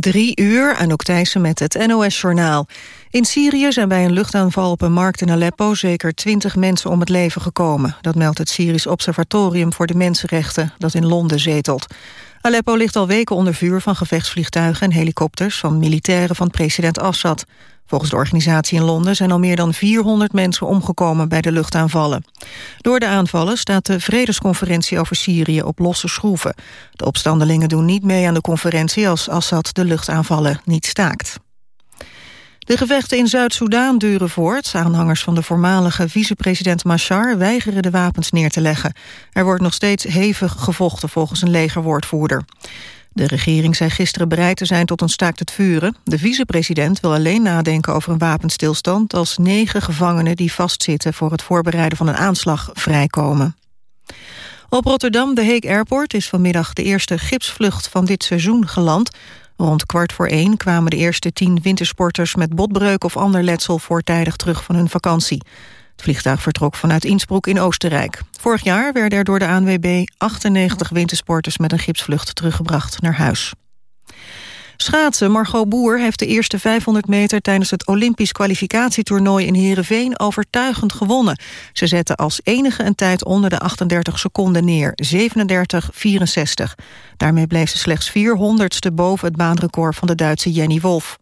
Drie uur, Anouk Thijssen met het NOS-journaal. In Syrië zijn bij een luchtaanval op een markt in Aleppo... zeker twintig mensen om het leven gekomen. Dat meldt het Syrisch Observatorium voor de Mensenrechten... dat in Londen zetelt. Aleppo ligt al weken onder vuur van gevechtsvliegtuigen... en helikopters van militairen van president Assad. Volgens de organisatie in Londen zijn al meer dan 400 mensen omgekomen bij de luchtaanvallen. Door de aanvallen staat de vredesconferentie over Syrië op losse schroeven. De opstandelingen doen niet mee aan de conferentie als Assad de luchtaanvallen niet staakt. De gevechten in Zuid-Soedan duren voort. Aanhangers van de voormalige vicepresident Machar weigeren de wapens neer te leggen. Er wordt nog steeds hevig gevochten volgens een legerwoordvoerder. De regering zei gisteren bereid te zijn tot een staakt het vuren. De vicepresident wil alleen nadenken over een wapenstilstand... als negen gevangenen die vastzitten voor het voorbereiden van een aanslag vrijkomen. Op Rotterdam, de Heek Airport, is vanmiddag de eerste gipsvlucht van dit seizoen geland. Rond kwart voor één kwamen de eerste tien wintersporters met botbreuk of ander letsel voortijdig terug van hun vakantie. Het vliegtuig vertrok vanuit Innsbruck in Oostenrijk. Vorig jaar werden er door de ANWB 98 wintersporters met een gipsvlucht teruggebracht naar huis. Schaatsen Margot Boer heeft de eerste 500 meter tijdens het Olympisch kwalificatietoernooi in Heerenveen overtuigend gewonnen. Ze zette als enige een tijd onder de 38 seconden neer, 37-64. Daarmee bleef ze slechts 400ste boven het baanrecord van de Duitse Jenny Wolf.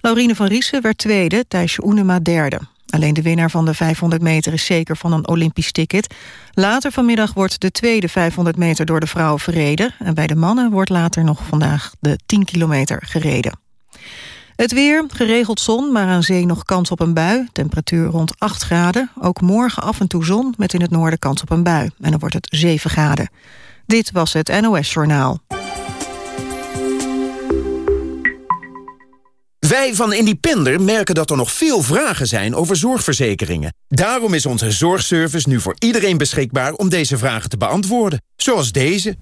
Laurine van Riesen werd tweede, Thijsje Oenema derde. Alleen de winnaar van de 500 meter is zeker van een Olympisch ticket. Later vanmiddag wordt de tweede 500 meter door de vrouwen verreden. En bij de mannen wordt later nog vandaag de 10 kilometer gereden. Het weer, geregeld zon, maar aan zee nog kans op een bui. Temperatuur rond 8 graden. Ook morgen af en toe zon, met in het noorden kans op een bui. En dan wordt het 7 graden. Dit was het NOS Journaal. Wij van Independer merken dat er nog veel vragen zijn over zorgverzekeringen. Daarom is onze zorgservice nu voor iedereen beschikbaar om deze vragen te beantwoorden. Zoals deze.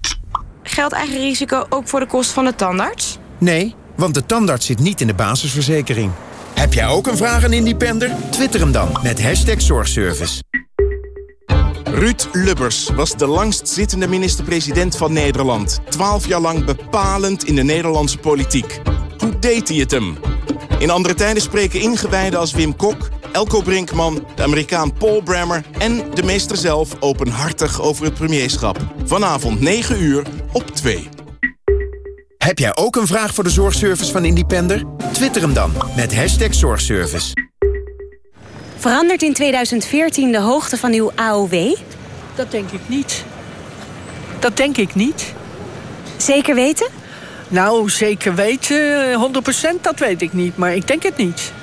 Geldt eigen risico ook voor de kost van de tandarts? Nee, want de tandarts zit niet in de basisverzekering. Heb jij ook een vraag aan Independer? Twitter hem dan met hashtag zorgservice. Ruud Lubbers was de langstzittende minister-president van Nederland. Twaalf jaar lang bepalend in de Nederlandse politiek. Hoe deed hij het hem? In andere tijden spreken ingewijden als Wim Kok, Elko Brinkman... de Amerikaan Paul Brammer en de meester zelf openhartig over het premierschap. Vanavond 9 uur op 2. Heb jij ook een vraag voor de zorgservice van Independer? Twitter hem dan met hashtag zorgservice. Verandert in 2014 de hoogte van uw AOW? Dat denk ik niet. Dat denk ik niet. Zeker weten? Nou, zeker weten, 100% dat weet ik niet, maar ik denk het niet.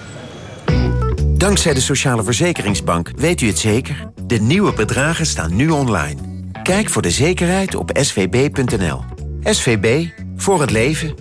Dankzij de Sociale Verzekeringsbank weet u het zeker. De nieuwe bedragen staan nu online. Kijk voor de zekerheid op svb.nl. SVB, voor het leven.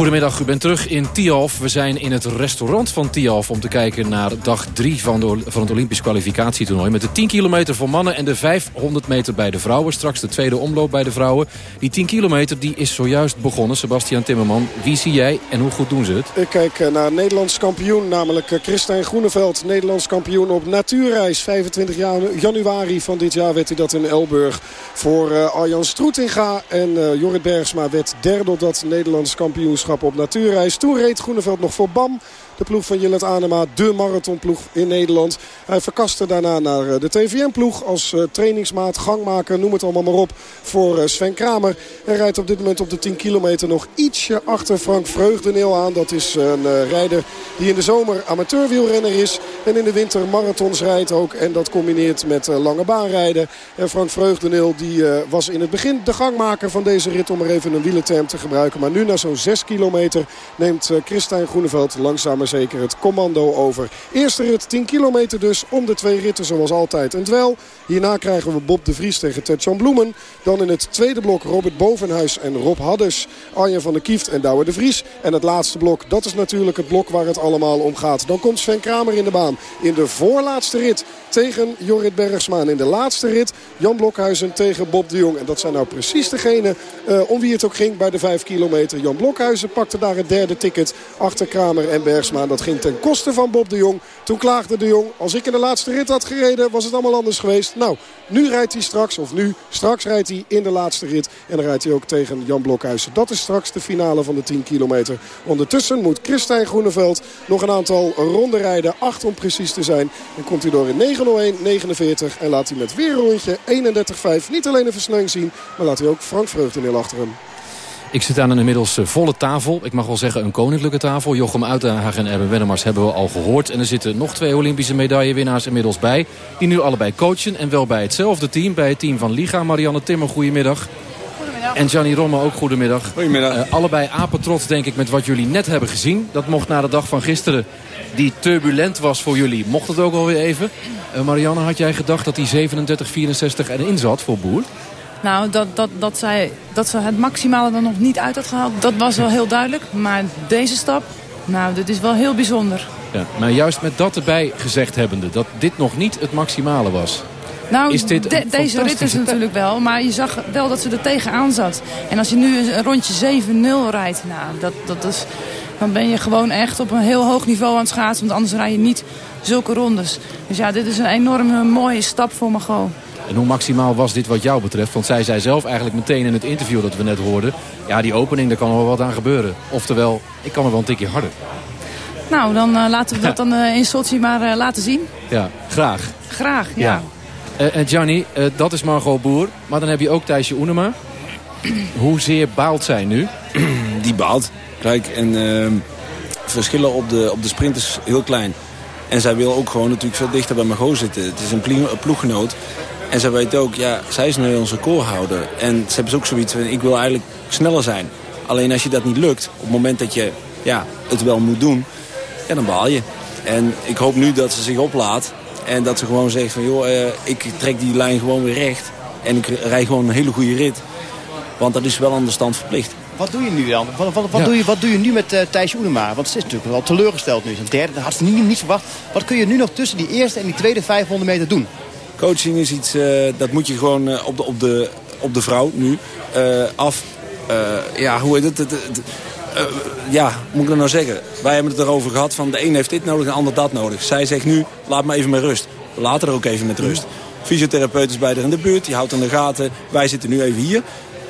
Goedemiddag, u bent terug in Tialf. We zijn in het restaurant van Tialf om te kijken naar dag 3 van, het Olympisch kwalificatietoernooi. Met de 10 kilometer voor mannen en de 500 meter bij de vrouwen. Straks de tweede omloop bij de vrouwen. Die 10 kilometer die is zojuist begonnen. Sebastian Timmerman, wie zie jij en hoe goed doen ze het? Ik kijk eh, naar Nederlands kampioen, namelijk eh, Christijn Groeneveld. Nederlands kampioen op natuurreis. 25 januari van dit jaar werd hij dat in Elburg. Voor uh, Arjan Stroetinga en Jorrit Bergsma werd derde op dat Nederlands kampioenschap op natuurreis. Toen reed Groeneveld nog voor BAM. De ploeg van Jillet Anema, de marathonploeg in Nederland. Hij verkaste daarna naar eh, de TVM-ploeg als uh, trainingsmaat, gangmaker, noem het allemaal maar op, voor uh, Sven Kramer. Hij rijdt op dit moment op de 10 kilometer nog ietsje achter Frank Vreugdeneel aan. Dat is een rijder die in de zomer amateurwielrenner is en in de winter marathons rijdt ook. En dat combineert met lange baanrijden. En Frank Vreugdeneel die was in het begin de gangmaker van deze rit om er even een wielenterm te gebruiken. Maar nu na zo'n 6 kilometer neemt Christijn Groeneveld langzaam zeker het commando over. Eerste rit 10 kilometer dus om de twee ritten zoals altijd een dwel. Hierna krijgen we Bob de Vries tegen Ted-Jan Bloemen. Dan in het tweede blok Robert Bovenhuis en Rob Hadders. Arjen van der Kieft en Douwe de Vries. En het laatste blok, dat is natuurlijk het blok waar het allemaal om gaat. Dan komt Sven Kramer in de baan. In de voorlaatste rit tegen Jorrit Bergsma. En in de laatste rit Jan Blokhuizen tegen Bob de Jong. En dat zijn nou precies degenen uh, om wie het ook ging bij de 5 kilometer. Jan Blokhuizen pakte daar het derde ticket achter Kramer en Bergsma. Dat ging ten koste van Bob de Jong. Toen klaagde de Jong, als ik in de laatste rit had gereden was het allemaal anders geweest. Nou, nu rijdt hij straks, of nu, straks rijdt hij in de laatste rit. En dan rijdt hij ook tegen Jan Blokhuizen. Dat is straks de finale van de 10 kilometer. Ondertussen moet Christijn Groeneveld nog een aantal ronden rijden. Acht om precies te zijn. Dan komt hij door in 9.01.49 en laat hij met weer een rondje 31.5 niet alleen een versnelling zien... maar laat hij ook Frank Vreugdeneel achter hem. Ik zit aan een inmiddels eh, volle tafel. Ik mag wel zeggen een koninklijke tafel. Jochem Uitenhagen en Erben Wennemars hebben we al gehoord. En er zitten nog twee Olympische medaillewinnaars inmiddels bij. Die nu allebei coachen. En wel bij hetzelfde team. Bij het team van Liga. Marianne Timmer, goedemiddag. Goedemiddag. En Gianni Romme ook goedemiddag. Goedemiddag. Uh, allebei apetrots denk ik met wat jullie net hebben gezien. Dat mocht na de dag van gisteren die turbulent was voor jullie. Mocht het ook alweer even. Uh, Marianne, had jij gedacht dat die 37-64 erin zat voor Boer? Nou, dat, dat, dat, zij, dat ze het maximale er nog niet uit had gehaald, dat was wel heel duidelijk. Maar deze stap, nou, dit is wel heel bijzonder. Ja, maar juist met dat erbij gezegd hebbende, dat dit nog niet het maximale was. Nou, is dit de, deze rit is natuurlijk wel, maar je zag wel dat ze er tegenaan zat. En als je nu een rondje 7-0 rijdt, nou, dat, dat is, dan ben je gewoon echt op een heel hoog niveau aan het schaatsen. Want anders rij je niet zulke rondes. Dus ja, dit is een enorme mooie stap voor Mago. En hoe maximaal was dit wat jou betreft? Want zij zei zelf eigenlijk meteen in het interview dat we net hoorden... ja, die opening, daar kan wel wat aan gebeuren. Oftewel, ik kan er wel een tikje harder. Nou, dan uh, laten we dat dan uh, in Sochi maar uh, laten zien. Ja, graag. Graag, ja. ja. En Gianni, dat is Margot Boer. Maar dan heb je ook Thijsje Oenema. Hoezeer baalt zij nu? Die baalt. Kijk, en ehm, verschillen op de, op de sprint is heel klein. En zij wil ook gewoon natuurlijk veel dichter bij Margot zitten. Het is een ploeggenoot. En zij weet ook, ja, zij is nu onze recordhouder. En ze hebben ook zoiets van, ik wil eigenlijk sneller zijn. Alleen als je dat niet lukt, op het moment dat je ja, het wel moet doen, ja, dan baal je. En ik hoop nu dat ze zich oplaat. En dat ze gewoon zegt van, joh, eh, ik trek die lijn gewoon weer recht. En ik rij gewoon een hele goede rit. Want dat is wel aan de stand verplicht. Wat doe je nu dan? Wat, wat, wat doe, je, wat doe je nu met uh, Thijs Oenema? Want ze is natuurlijk wel teleurgesteld nu. Zijn derde, dat had ze niet, niet verwacht. Wat kun je nu nog tussen die eerste en die tweede 500 meter doen? Coaching is iets, uh, dat moet je gewoon uh, op, de, op, de, op de vrouw nu uh, af. ja, hoe heet het? het, het ja, moet ik dat nou zeggen? Wij hebben het erover gehad van de een heeft dit nodig de ander dat nodig. Zij zegt nu, laat me even met rust. Later ook even met rust. Fysiotherapeut is bij haar in de buurt, die houdt in de gaten. Wij zitten nu even hier.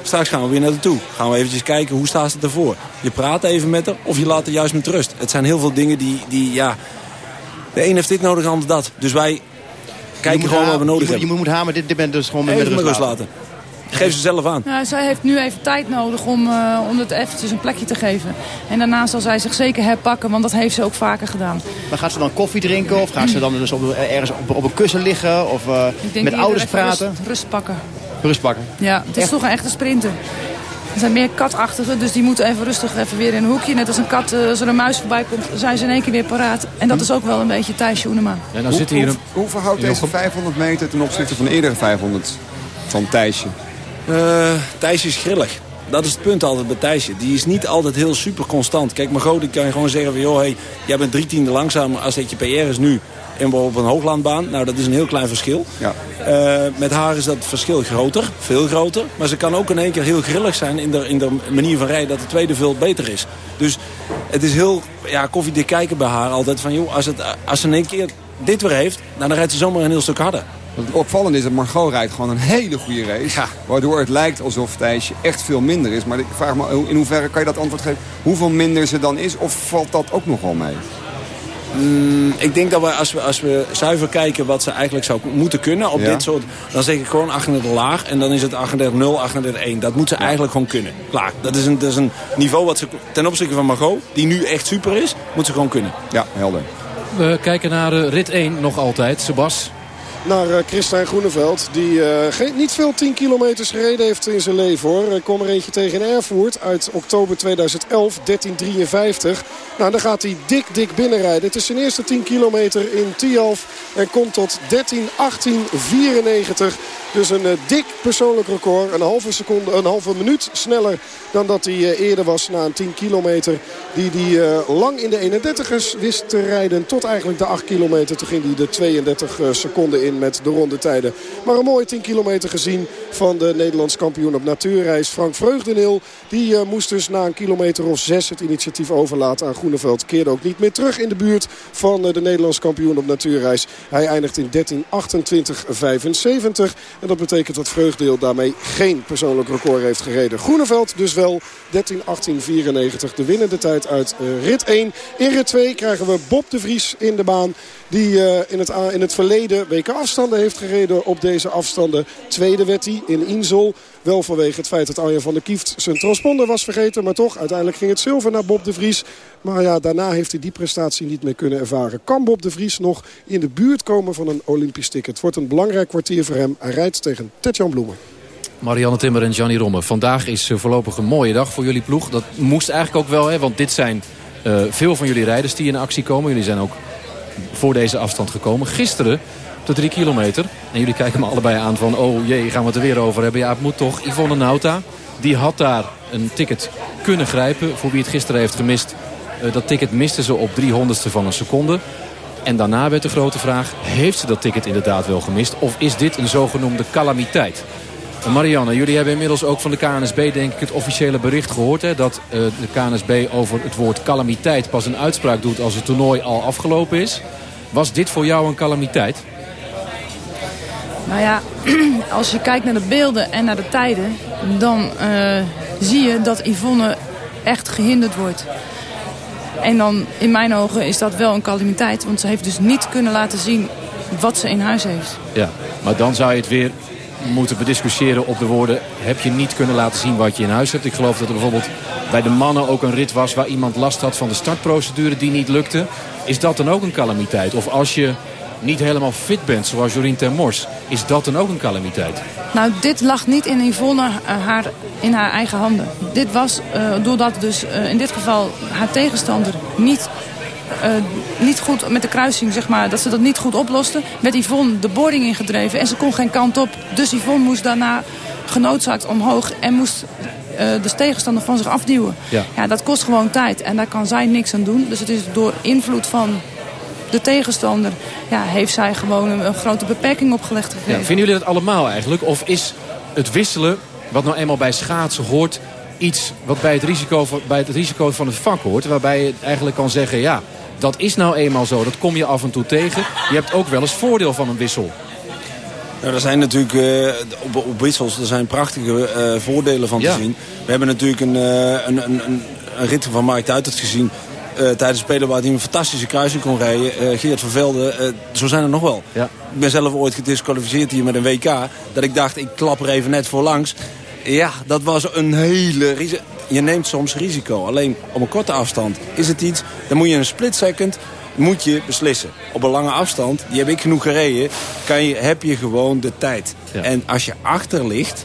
Straks gaan we weer naar toe. Gaan we eventjes kijken, hoe staat het ervoor? Je praat even met haar of je laat haar juist met rust. Het zijn heel veel dingen die, die ja... De een heeft dit nodig, de ander dat. Dus wij kijken gewoon wat we nodig je hebben. Je moet haar, maar dit, dit bent dus gewoon met, even met rust laten. Geef ze zelf aan. Ja, zij heeft nu even tijd nodig om, uh, om het eventjes een plekje te geven. En daarna zal zij zich zeker herpakken, want dat heeft ze ook vaker gedaan. Maar gaat ze dan koffie drinken of gaat ze dan dus op, ergens op, op een kussen liggen of uh, met ouders praten? Rust, rust, pakken. Rust pakken? Ja, het is toch een echte sprinter. Er zijn meer katachtige, dus die moeten even rustig even weer in een hoekje. Net als een kat, uh, als er een muis voorbij komt, zijn ze in één keer weer paraat. En dat is ook wel een beetje Thijsje Oenema. Ja, nou zit hier een... hoe, hoe verhoudt deze 500 meter ten opzichte van de eerdere 500 van Thijsje? Uh, Thijsje is grillig. Dat is het punt altijd bij Thijsje. Die is niet altijd heel super constant. Kijk, Margot die kan je gewoon zeggen van... joh, hey, jij bent drie tiende langzamer als dat je PR is nu... en op een hooglandbaan. Nou, dat is een heel klein verschil. Ja. Uh, met haar is dat verschil groter, veel groter. Maar ze kan ook in één keer heel grillig zijn in de, in de manier van rijden... dat de tweede veel beter is. Dus het is heel ja, koffiedik kijken bij haar altijd van... joh, als, het, als ze in één keer dit weer heeft... Nou, dan rijdt ze zomaar een heel stuk harder. Wat opvallend is dat Margot rijdt gewoon een hele goede race. Waardoor het lijkt alsof Thijsje echt veel minder is. Maar ik vraag me, in hoeverre kan je dat antwoord geven? Hoeveel minder ze dan is? Of valt dat ook nogal mee? Mm, ik denk dat we als, we als we zuiver kijken wat ze eigenlijk zou moeten kunnen op Ja. dit soort... dan zeg ik gewoon 38 laag en dan is het 38-0, 38-1. Dat moet ze eigenlijk gewoon kunnen. Klaar. Dat is, een, dat is een niveau wat ze ten opzichte van Margot, die nu echt super is, moet ze gewoon kunnen. Ja, helder. We kijken naar eh, rit 1 nog altijd. Sebas. Naar uh, Christijn Groeneveld. Die geen, niet veel 10 kilometers gereden heeft in zijn leven hoor. Kwam er eentje tegen Erfurt uit oktober 2011, 1353. Nou, dan gaat hij dik, dik binnenrijden. Het is zijn eerste 10 kilometer in Tialf. En komt tot 13, 18, 94. Dus een uh, dik persoonlijk record. Een halve, seconde, een halve minuut sneller dan dat hij eerder was na een 10 kilometer. Die hij lang in de 31ers wist te rijden tot eigenlijk de 8 kilometer. Toen ging hij de 32 seconden in. Met de rondetijden. Maar een mooie 10 kilometer gezien van de Nederlands kampioen op natuurreis. Frank Vreugdenil die uh, moest dus na een kilometer of zes het initiatief overlaten aan Groeneveld. Keerde ook niet meer terug in de buurt van uh, de Nederlands kampioen op natuurreis. Hij eindigt in 13.28.75. En dat betekent dat Vreugdeel daarmee geen persoonlijk record heeft gereden. Groeneveld dus wel 13.18.94. De winnende tijd uit uh, rit 1. In rit 2 krijgen we Bob de Vries in de baan. Die in, het, in het verleden weken afstanden heeft gereden op deze afstanden. Tweede werd hij in Insel. Wel vanwege het feit dat Arjen van der Kieft zijn transponder was vergeten. Maar toch, uiteindelijk ging het zilver naar Bob de Vries. Maar ja, daarna heeft hij die prestatie niet meer kunnen ervaren. Kan Bob de Vries nog in de buurt komen van een Olympisch ticket? Het wordt een belangrijk kwartier voor hem. Hij rijdt tegen Tetjan Bloemen. Marianne Timmer en Gianni Romme. Vandaag is voorlopig een mooie dag voor jullie ploeg. Dat moest eigenlijk ook wel, hè, want dit zijn uh, veel van jullie rijders die in actie komen. Jullie zijn ook voor deze afstand gekomen. Gisteren de drie kilometer. En jullie kijken me allebei aan van, oh jee, gaan we het er weer over hebben. Ja, het moet toch. Yvonne Nauta, die had daar een ticket kunnen grijpen. Voor wie het gisteren heeft gemist. Uh, dat ticket miste ze op 300ste van een seconde. En daarna werd de grote vraag, heeft ze dat ticket inderdaad wel gemist? Of is dit een zogenoemde calamiteit? Marianne, jullie hebben inmiddels ook van de KNSB denk ik het officiële bericht gehoord. Hè, dat uh, de KNSB over het woord calamiteit pas een uitspraak doet als het toernooi al afgelopen is. Was dit voor jou een calamiteit? Nou ja, als je kijkt naar de beelden en naar de tijden... dan uh, zie je dat Yvonne echt gehinderd wordt. En dan, in mijn ogen, is dat wel een calamiteit. Want ze heeft dus niet kunnen laten zien wat ze in huis heeft. Ja, maar dan zou je het weer moeten bediscussiëren op de woorden... heb je niet kunnen laten zien wat je in huis hebt. Ik geloof dat er bijvoorbeeld bij de mannen ook een rit was... waar iemand last had van de startprocedure die niet lukte. Is dat dan ook een calamiteit? Of als je niet helemaal fit bent, zoals Jorien Termors... is dat dan ook een calamiteit? Nou, dit lag niet in Yvonne uh, haar, in haar eigen handen. Dit was uh, doordat dus uh, in dit geval haar tegenstander niet, niet goed met de kruising, zeg maar, dat ze dat niet goed oploste, werd Yvonne de boarding ingedreven en ze kon geen kant op. Dus Yvonne moest daarna genoodzaakt omhoog en moest de tegenstander van zich afduwen. Ja. ja, dat kost gewoon tijd en daar kan zij niks aan doen. Dus het is door invloed van de tegenstander ja, heeft zij gewoon een, een grote beperking opgelegd. Ja, vinden jullie dat allemaal eigenlijk? Of is het wisselen, wat nou eenmaal bij schaatsen hoort... iets wat bij het risico van, bij het, risico van het vak hoort... waarbij je eigenlijk kan zeggen, ja, dat is nou eenmaal zo. Dat kom je af en toe tegen. Je hebt ook wel eens voordeel van een wissel. Nou, er zijn natuurlijk uh, op, op, wissels er zijn prachtige uh, voordelen van ja. te zien. We hebben natuurlijk een, uh, een, een, een, een rit van Mark Duitert gezien... Uh, tijdens de Spelen waar hij een fantastische kruising kon rijden. Uh, Geert van Velde, uh, zo zijn er nog wel. Ja. Ik ben zelf ooit gedisqualificeerd hier met een WK. Dat ik dacht, ik klap er even net voor langs. Ja, dat was een hele... Je neemt soms risico. Alleen op een korte afstand is het iets... Dan moet je in een split second moet je beslissen. Op een lange afstand, die heb ik genoeg gereden... Kan je, heb je gewoon de tijd. Ja. En als je achter ligt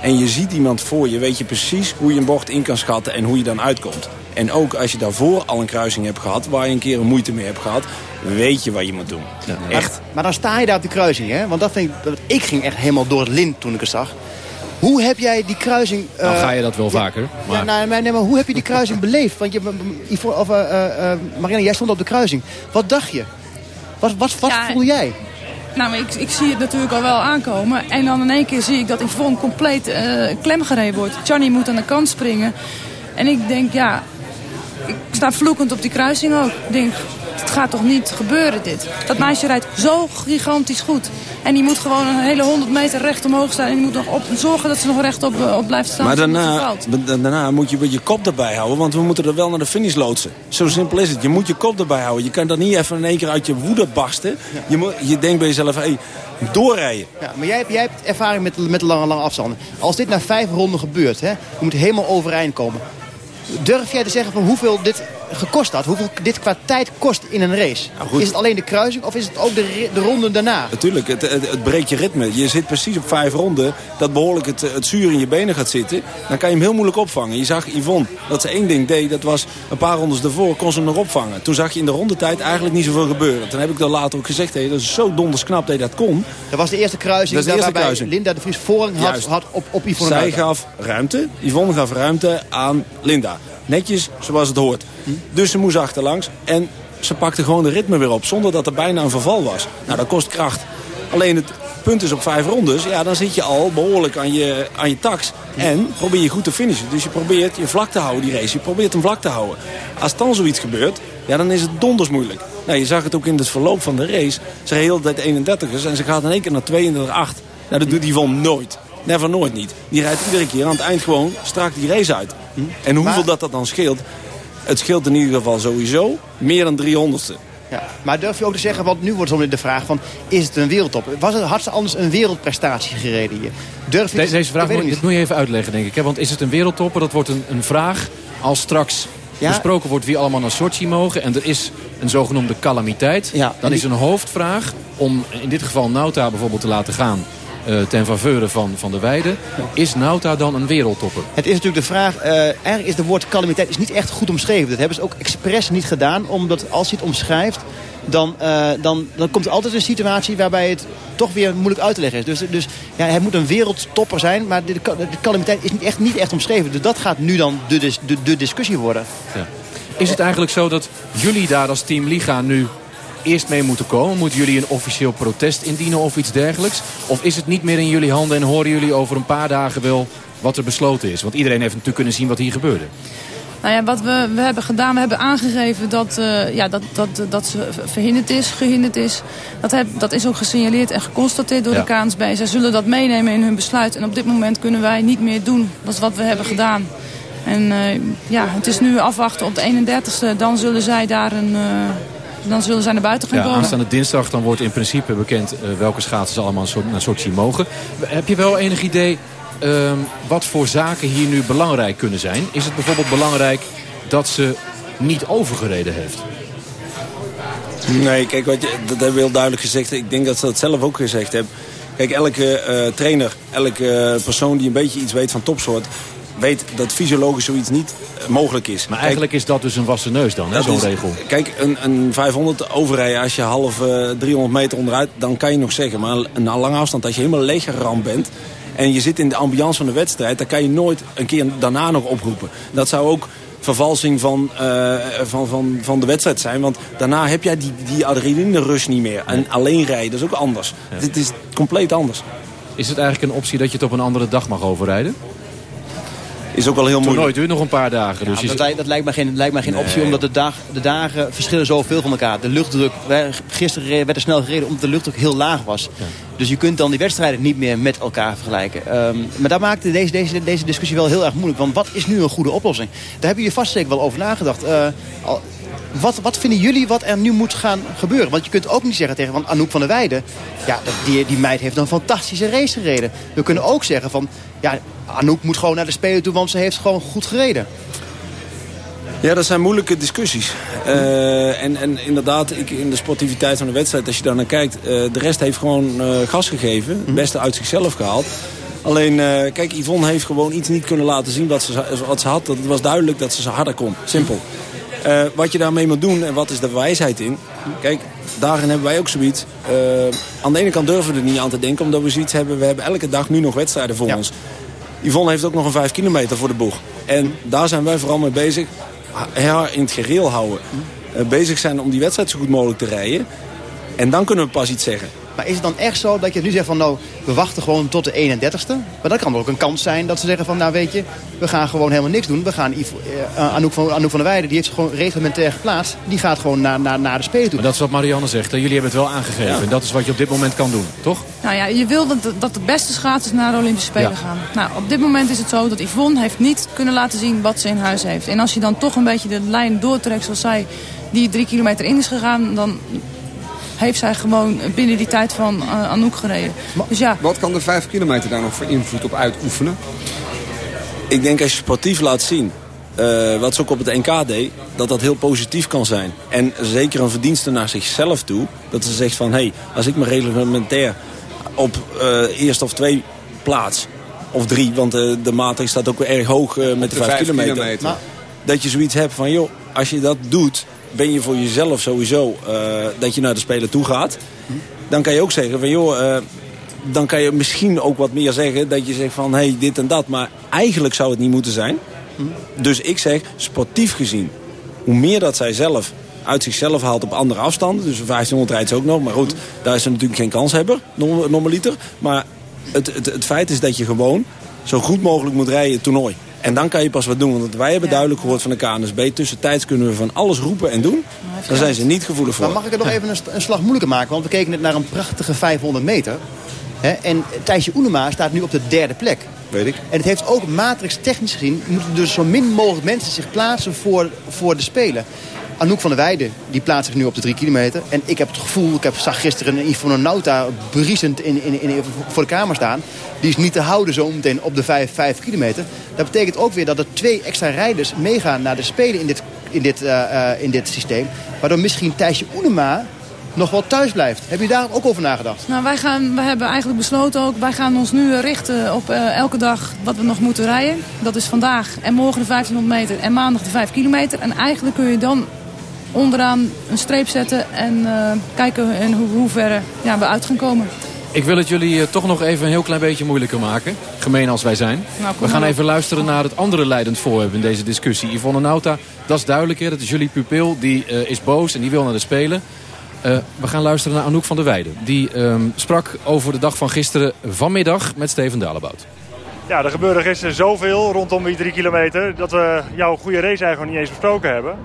en je ziet iemand voor je... weet je precies hoe je een bocht in kan schatten en hoe je dan uitkomt. En ook als je daarvoor al een kruising hebt gehad... waar je een keer een moeite mee hebt gehad... weet je wat je moet doen. Ja. Echt. Maar, maar, dan sta je daar op die kruising, hè? Want dat vind ik, dat, ik ging echt helemaal door het lint toen ik het zag. Hoe heb jij die kruising... Uh, nou ga je dat wel ja, vaker. Maar... Ja, nou, maar, nee, maar hoe heb je die kruising beleefd? Want je, of, uh, uh, Marianne, jij stond op de kruising. Wat dacht je? Wat, wat, wat ja, voel jij? Nou, ik, ik, zie het natuurlijk al wel aankomen. En dan in één keer zie ik dat Yvonne compleet klem gereden wordt. Johnny moet aan de kant springen. En ik denk, ja, ik sta vloekend op die kruising ook. Ik denk, het gaat toch niet gebeuren dit. Dat meisje rijdt zo gigantisch goed. En die moet gewoon een hele 100 meter recht omhoog staan. En die moet nog op, zorgen dat ze nog recht op, op blijft staan. Maar daarna, daarna moet je je kop erbij houden. Want we moeten er wel naar de finish loodsen. Zo simpel is het. Je moet je kop erbij houden. Je kan dat niet even in één keer uit je woede barsten. Ja. Je, moet, je denkt bij jezelf, hey, doorrijden. Ja, maar jij, hebt, jij hebt ervaring met, met lange, lange afstanden. Als dit na vijf ronden gebeurt, hè, je moet helemaal overeind komen. Durf jij te zeggen van hoeveel dit gekost had? Hoeveel dit qua tijd kost in een race? Nou is het alleen de kruising of is het ook de, de ronde daarna? Natuurlijk, het, het, het, breekt je ritme. Je zit precies op vijf ronden dat behoorlijk het, het zuur in je benen gaat zitten. Dan kan je hem heel moeilijk opvangen. Je zag Yvonne dat ze één ding deed. Dat was een paar rondes daarvoor kon ze hem nog opvangen. Toen zag je in de rondetijd eigenlijk niet zoveel gebeuren. Toen heb ik dat later ook gezegd. Hey, dat is zo donders knap dat je dat kon. Dat was de eerste kruising. Dat de eerste kruising. Linda de Vries voorrang had, had, op, op Yvonne Zij gaf ruimte. Yvonne gaf ruimte aan Linda. Netjes zoals het hoort. Dus ze moest achterlangs. En ze pakte gewoon de ritme weer op. Zonder dat er bijna een verval was. Nou, dat kost kracht. Alleen het punt is op vijf rondes, ja, dan zit je al behoorlijk aan je, aan je tax. En probeer je goed te finishen. Dus je probeert je vlak te houden, die race. Je probeert hem vlak te houden. Als dan zoiets gebeurt, ja, dan is het donders moeilijk. Nou, je zag het ook in het verloop van de race. Ze rijdt de hele tijd 31ers en ze gaat in één keer naar 32-8. Nou, dat doet die van nooit. Never nooit niet. Die rijdt iedere keer aan het eind gewoon strak die race uit. En hoeveel dat dat dan scheelt... Het scheelt in ieder geval sowieso meer dan 300ste. Ja, maar durf je ook te zeggen, want nu wordt het de vraag van... is het een wereldtop? Was het, had ze anders een wereldprestatie gereden hier? Durf je Deze, deze vraag moet, dit moet je even uitleggen, denk ik. Hè? Want is het een wereldtopper? Dat wordt een, een vraag als straks Ja. besproken wordt wie allemaal naar Sochi mogen... en er is een zogenoemde calamiteit... Ja, dan is een hoofdvraag om in dit geval Nauta bijvoorbeeld te laten gaan... eh, ten faveur van, van de Weide. Is Nauta dan een wereldtopper? Het is natuurlijk de vraag, eh, eigenlijk is de woord calamiteit is niet echt goed omschreven. Dat hebben ze ook expres niet gedaan, omdat als je het omschrijft... Dan, eh, dan, dan komt er altijd een situatie waarbij het toch weer moeilijk uit te leggen is. Dus, dus ja, hij moet een wereldtopper zijn, maar de, de calamiteit is niet echt, niet echt omschreven. Dus dat gaat nu dan de, de, de discussie worden. Ja. Is het eigenlijk zo dat jullie daar als Team Liga nu eerst mee moeten komen? Moeten jullie een officieel protest indienen of iets dergelijks? Of is het niet meer in jullie handen en horen jullie over een paar dagen wel wat er besloten is? Want iedereen heeft natuurlijk kunnen zien wat hier gebeurde. Nou ja, wat we, we hebben gedaan, we hebben aangegeven dat, eh, ja, dat, dat, dat ze verhinderd is, gehinderd is. Dat, heb, dat is ook gesignaleerd en geconstateerd door Ja. de KNSB. Zij zullen dat meenemen in hun besluit. En op dit moment kunnen wij niet meer doen. Dat is wat we hebben gedaan. En eh, ja, het is nu afwachten op de 31ste. Dan zullen zij daar een... eh, dan zullen zij naar buiten gaan Ja, komen. aanstaande dinsdag dan wordt in principe bekend eh, welke schaatsers allemaal naar Sochi mogen. Heb je wel enig idee ehm, wat voor zaken hier nu belangrijk kunnen zijn? Is het bijvoorbeeld belangrijk dat ze niet overgereden heeft? Nee, kijk, wat je, dat hebben we heel duidelijk gezegd. Ik denk dat ze dat zelf ook gezegd hebben. Kijk, elke eh, trainer, elke eh, persoon die een beetje iets weet van topsoort... weet dat fysiologisch zoiets niet eh, mogelijk is. Maar eigenlijk is dat dus een wassen neus dan, zo'n regel. Kijk, een, een 500 overrijden als je half eh, 300 meter onderuit... dan kan je nog zeggen. Maar een lange afstand, als je helemaal leeg geramd bent... en je zit in de ambiance van de wedstrijd... dan kan je nooit een keer daarna nog oproepen. Dat zou ook vervalsing van, eh, van, van, van de wedstrijd zijn. Want daarna heb jij die, die adrenaline niet meer. En alleen rijden, dat is ook anders. Dit is compleet anders. Is het eigenlijk een optie dat je het op een andere dag mag overrijden? Is ook wel heel Het toernooi moeilijk. duurt nog een paar dagen. Dus Ja, dat, lijkt- dat lijkt me geen, lijkt me geen Nee. optie, omdat de, dag, de dagen verschillen zoveel van elkaar. De luchtdruk, gisteren werd er snel gereden omdat de luchtdruk heel laag was. Dus je kunt dan die wedstrijden niet meer met elkaar vergelijken. Ehm, maar daar maakte deze, deze, deze discussie wel heel erg moeilijk. Want wat is nu een goede oplossing? Daar hebben jullie vast zeker wel over nagedacht. Eh, al- wat, wat vinden jullie wat er nu moet gaan gebeuren? Want je kunt ook niet zeggen tegen van Anouk van der Weijden... ja, dat- die, die meid heeft een fantastische race gereden. We kunnen ook zeggen van... ja, Anouk moet gewoon naar de Spelen toe, want ze heeft gewoon goed gereden. Ja, dat zijn moeilijke discussies. Eh, en, en inderdaad, ik, in de sportiviteit van de wedstrijd, als je daar naar kijkt... eh, de rest heeft gewoon eh, gas gegeven. Het beste uit zichzelf gehaald. Alleen, kijk, Yvonne heeft gewoon iets niet kunnen laten zien wat ze, wat ze had. Dat het was duidelijk dat ze zo harder kon. Simpel. Eh, wat je daarmee moet doen en wat is de wijsheid in? Kijk, daarin hebben wij ook zoiets. Eh, aan de ene kant durven we er niet aan te denken... omdat we zoiets hebben, we hebben elke dag nu nog wedstrijden voor Ja. ons. Yvonne heeft ook nog een 5 kilometer voor de boeg. En daar zijn wij vooral mee bezig. Haar in het gereel houden. Eh, bezig zijn om die wedstrijd zo goed mogelijk te rijden. En dan kunnen we pas iets zeggen. Maar is het dan echt zo dat je nu zegt van nou, we wachten gewoon tot de 31ste? Maar dat kan ook een kans zijn dat ze zeggen van nou weet je, we gaan gewoon helemaal niks doen. We gaan Ivo- eh, Anouk, van, Anouk van der Weijden, die heeft zich gewoon reglementair geplaatst. Die gaat gewoon naar, naar, naar de Spelen toe. Maar dat is wat Marianne zegt. Jullie hebben het wel aangegeven. En dat is wat je op dit moment kan doen, toch? Nou ja, je wil dat, dat de beste schaatsers naar de Olympische Spelen Ja. gaan. Nou, op dit moment is het zo dat Yvonne heeft niet kunnen laten zien wat ze in huis heeft. En als je dan toch een beetje de lijn doortrekt zoals zij die drie kilometer in is gegaan... dan heeft zij gewoon binnen die tijd van eh, Anouk gereden. Dus ja, Wat kan de 5 kilometer daar nog voor invloed op uitoefenen? Ik denk als je sportief laat zien, eh, wat ze ook op het NK deed, dat dat heel positief kan zijn. En zeker een verdienste naar zichzelf toe. Dat ze zegt van, hé, hey, als ik me reglementair op eh eerste of twee plaats, of drie, want de matrix staat ook weer erg hoog eh, met de, de vijf vijf kilometer. kilometer. Maar dat je zoiets hebt van, joh, als je dat doet, ben je voor jezelf sowieso eh, dat je naar de Spelen toe gaat. Dan kan je ook zeggen van, joh... eh, dan kan je misschien ook wat meer zeggen dat je zegt van hé, hey, dit en dat. Maar eigenlijk zou het niet moeten zijn. Dus ik zeg, sportief gezien, hoe meer dat zij zelf uit zichzelf haalt op andere afstanden. Dus 1500 rijdt ze ook nog. Maar goed, daar is ze natuurlijk geen kans hebben, normaliter. Maar het, het, het feit is dat je gewoon zo goed mogelijk moet rijden toernooi. En dan kan je pas wat doen. Want wij hebben duidelijk gehoord van de KNSB... tussentijds kunnen we van alles roepen en doen. Daar zijn ze niet gevoelig voor. Maar mag ik het nog even een, een slag moeilijker maken? Want we keken net naar een prachtige 500 meter. Hè? En Thijsje Oenema staat nu op de derde plek. Weet ik. En het heeft ook matrix technisch gezien... moeten dus zo min mogelijk mensen zich plaatsen voor, voor de Spelen. Anouk van der Weijden die plaatst zich nu op de drie kilometer. En ik heb het gevoel, ik heb, zag gisteren een Yvonne Nauta briesend in, in, in, voor de kamer staan. Die is niet te houden zo meteen op de vijf, vijf kilometer. Dat betekent ook weer dat er twee extra rijders meegaan naar de Spelen in dit, in dit, uh, in dit systeem. Waardoor misschien Thijsje Oenema nog wel thuis blijft. Heb je daar ook over nagedacht? Nou, wij, gaan, wij hebben eigenlijk besloten ook, wij gaan ons nu richten op uh, elke dag wat we nog moeten rijden. Dat is vandaag en morgen de 1500 meter en maandag de 5 kilometer. En eigenlijk kun je dan onderaan een streep zetten en uh, kijken in ho hoe ver ja, we uit gaan komen. Ik wil het jullie uh, toch nog even een heel klein beetje moeilijker maken. Gemeen als wij zijn. Nou, we gaan even luisteren naar het andere leidend voorwerp in deze discussie. Yvonne Nauta, dat is duidelijk. Hè? Dat is jullie pupil. Die uh, is boos en die wil naar de Spelen. we gaan luisteren naar Anouk van der Weijden. Die um, sprak over de dag van gisteren vanmiddag met Steven Dalebout. Ja, er gebeurde gisteren zoveel rondom die drie kilometer... dat we jouw goede race eigenlijk niet eens besproken hebben.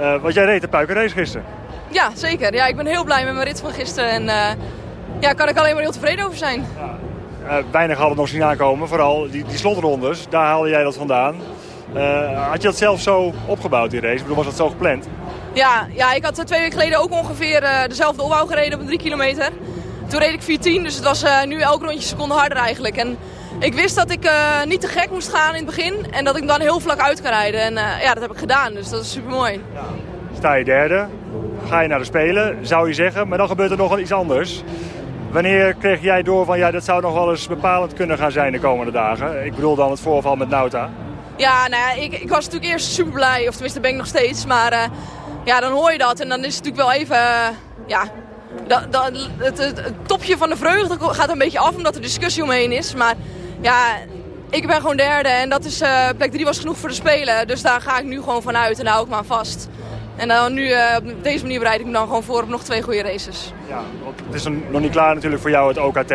Uh, want jij reed de puikenrace gisteren. Ja, zeker. Ja, ik ben heel blij met mijn rit van gisteren. En uh, ja, kan ik alleen maar heel tevreden over zijn. Ja. Uh, weinig hadden nog zien aankomen. Vooral die, die slotrondes, daar haalde jij dat vandaan. had je dat zelf zo opgebouwd, die race? Ik bedoel, was dat zo gepland? Ja, ja ik had twee weken geleden ook ongeveer dezelfde opbouw gereden op een drie kilometer. Toen reed ik 4.10, dus het was nu elk rondje seconde harder eigenlijk. En ik wist dat ik uh, niet te gek moest gaan in het begin. En dat ik dan heel vlak uit kan rijden. En uh, ja, dat heb ik gedaan. Dus dat is super mooi. Ja. Sta je derde, ga je naar de Spelen, zou je zeggen. Maar dan gebeurt er nog wel iets anders. Wanneer kreeg jij door van ja, dat zou nog wel eens bepalend kunnen gaan zijn de komende dagen? Ik bedoel dan het voorval met Nauta. Ja, nou ja, ik, ik was natuurlijk eerst super blij. Of tenminste ben ik nog steeds. Maar uh, ja, dan hoor je dat. En dan is het natuurlijk wel even... ja, dat, dat, het, het, het, topje van de vreugde gaat een beetje af omdat er discussie omheen is. Maar ja, ik ben gewoon derde en dat is, uh, plek 3 was genoeg voor de Spelen. Dus daar ga ik nu gewoon vanuit en hou ik me aan vast. En dan nu, uh, op deze manier bereid ik me dan gewoon voor op nog twee goede races. Ja, want het is nog niet klaar natuurlijk voor jou het OKT.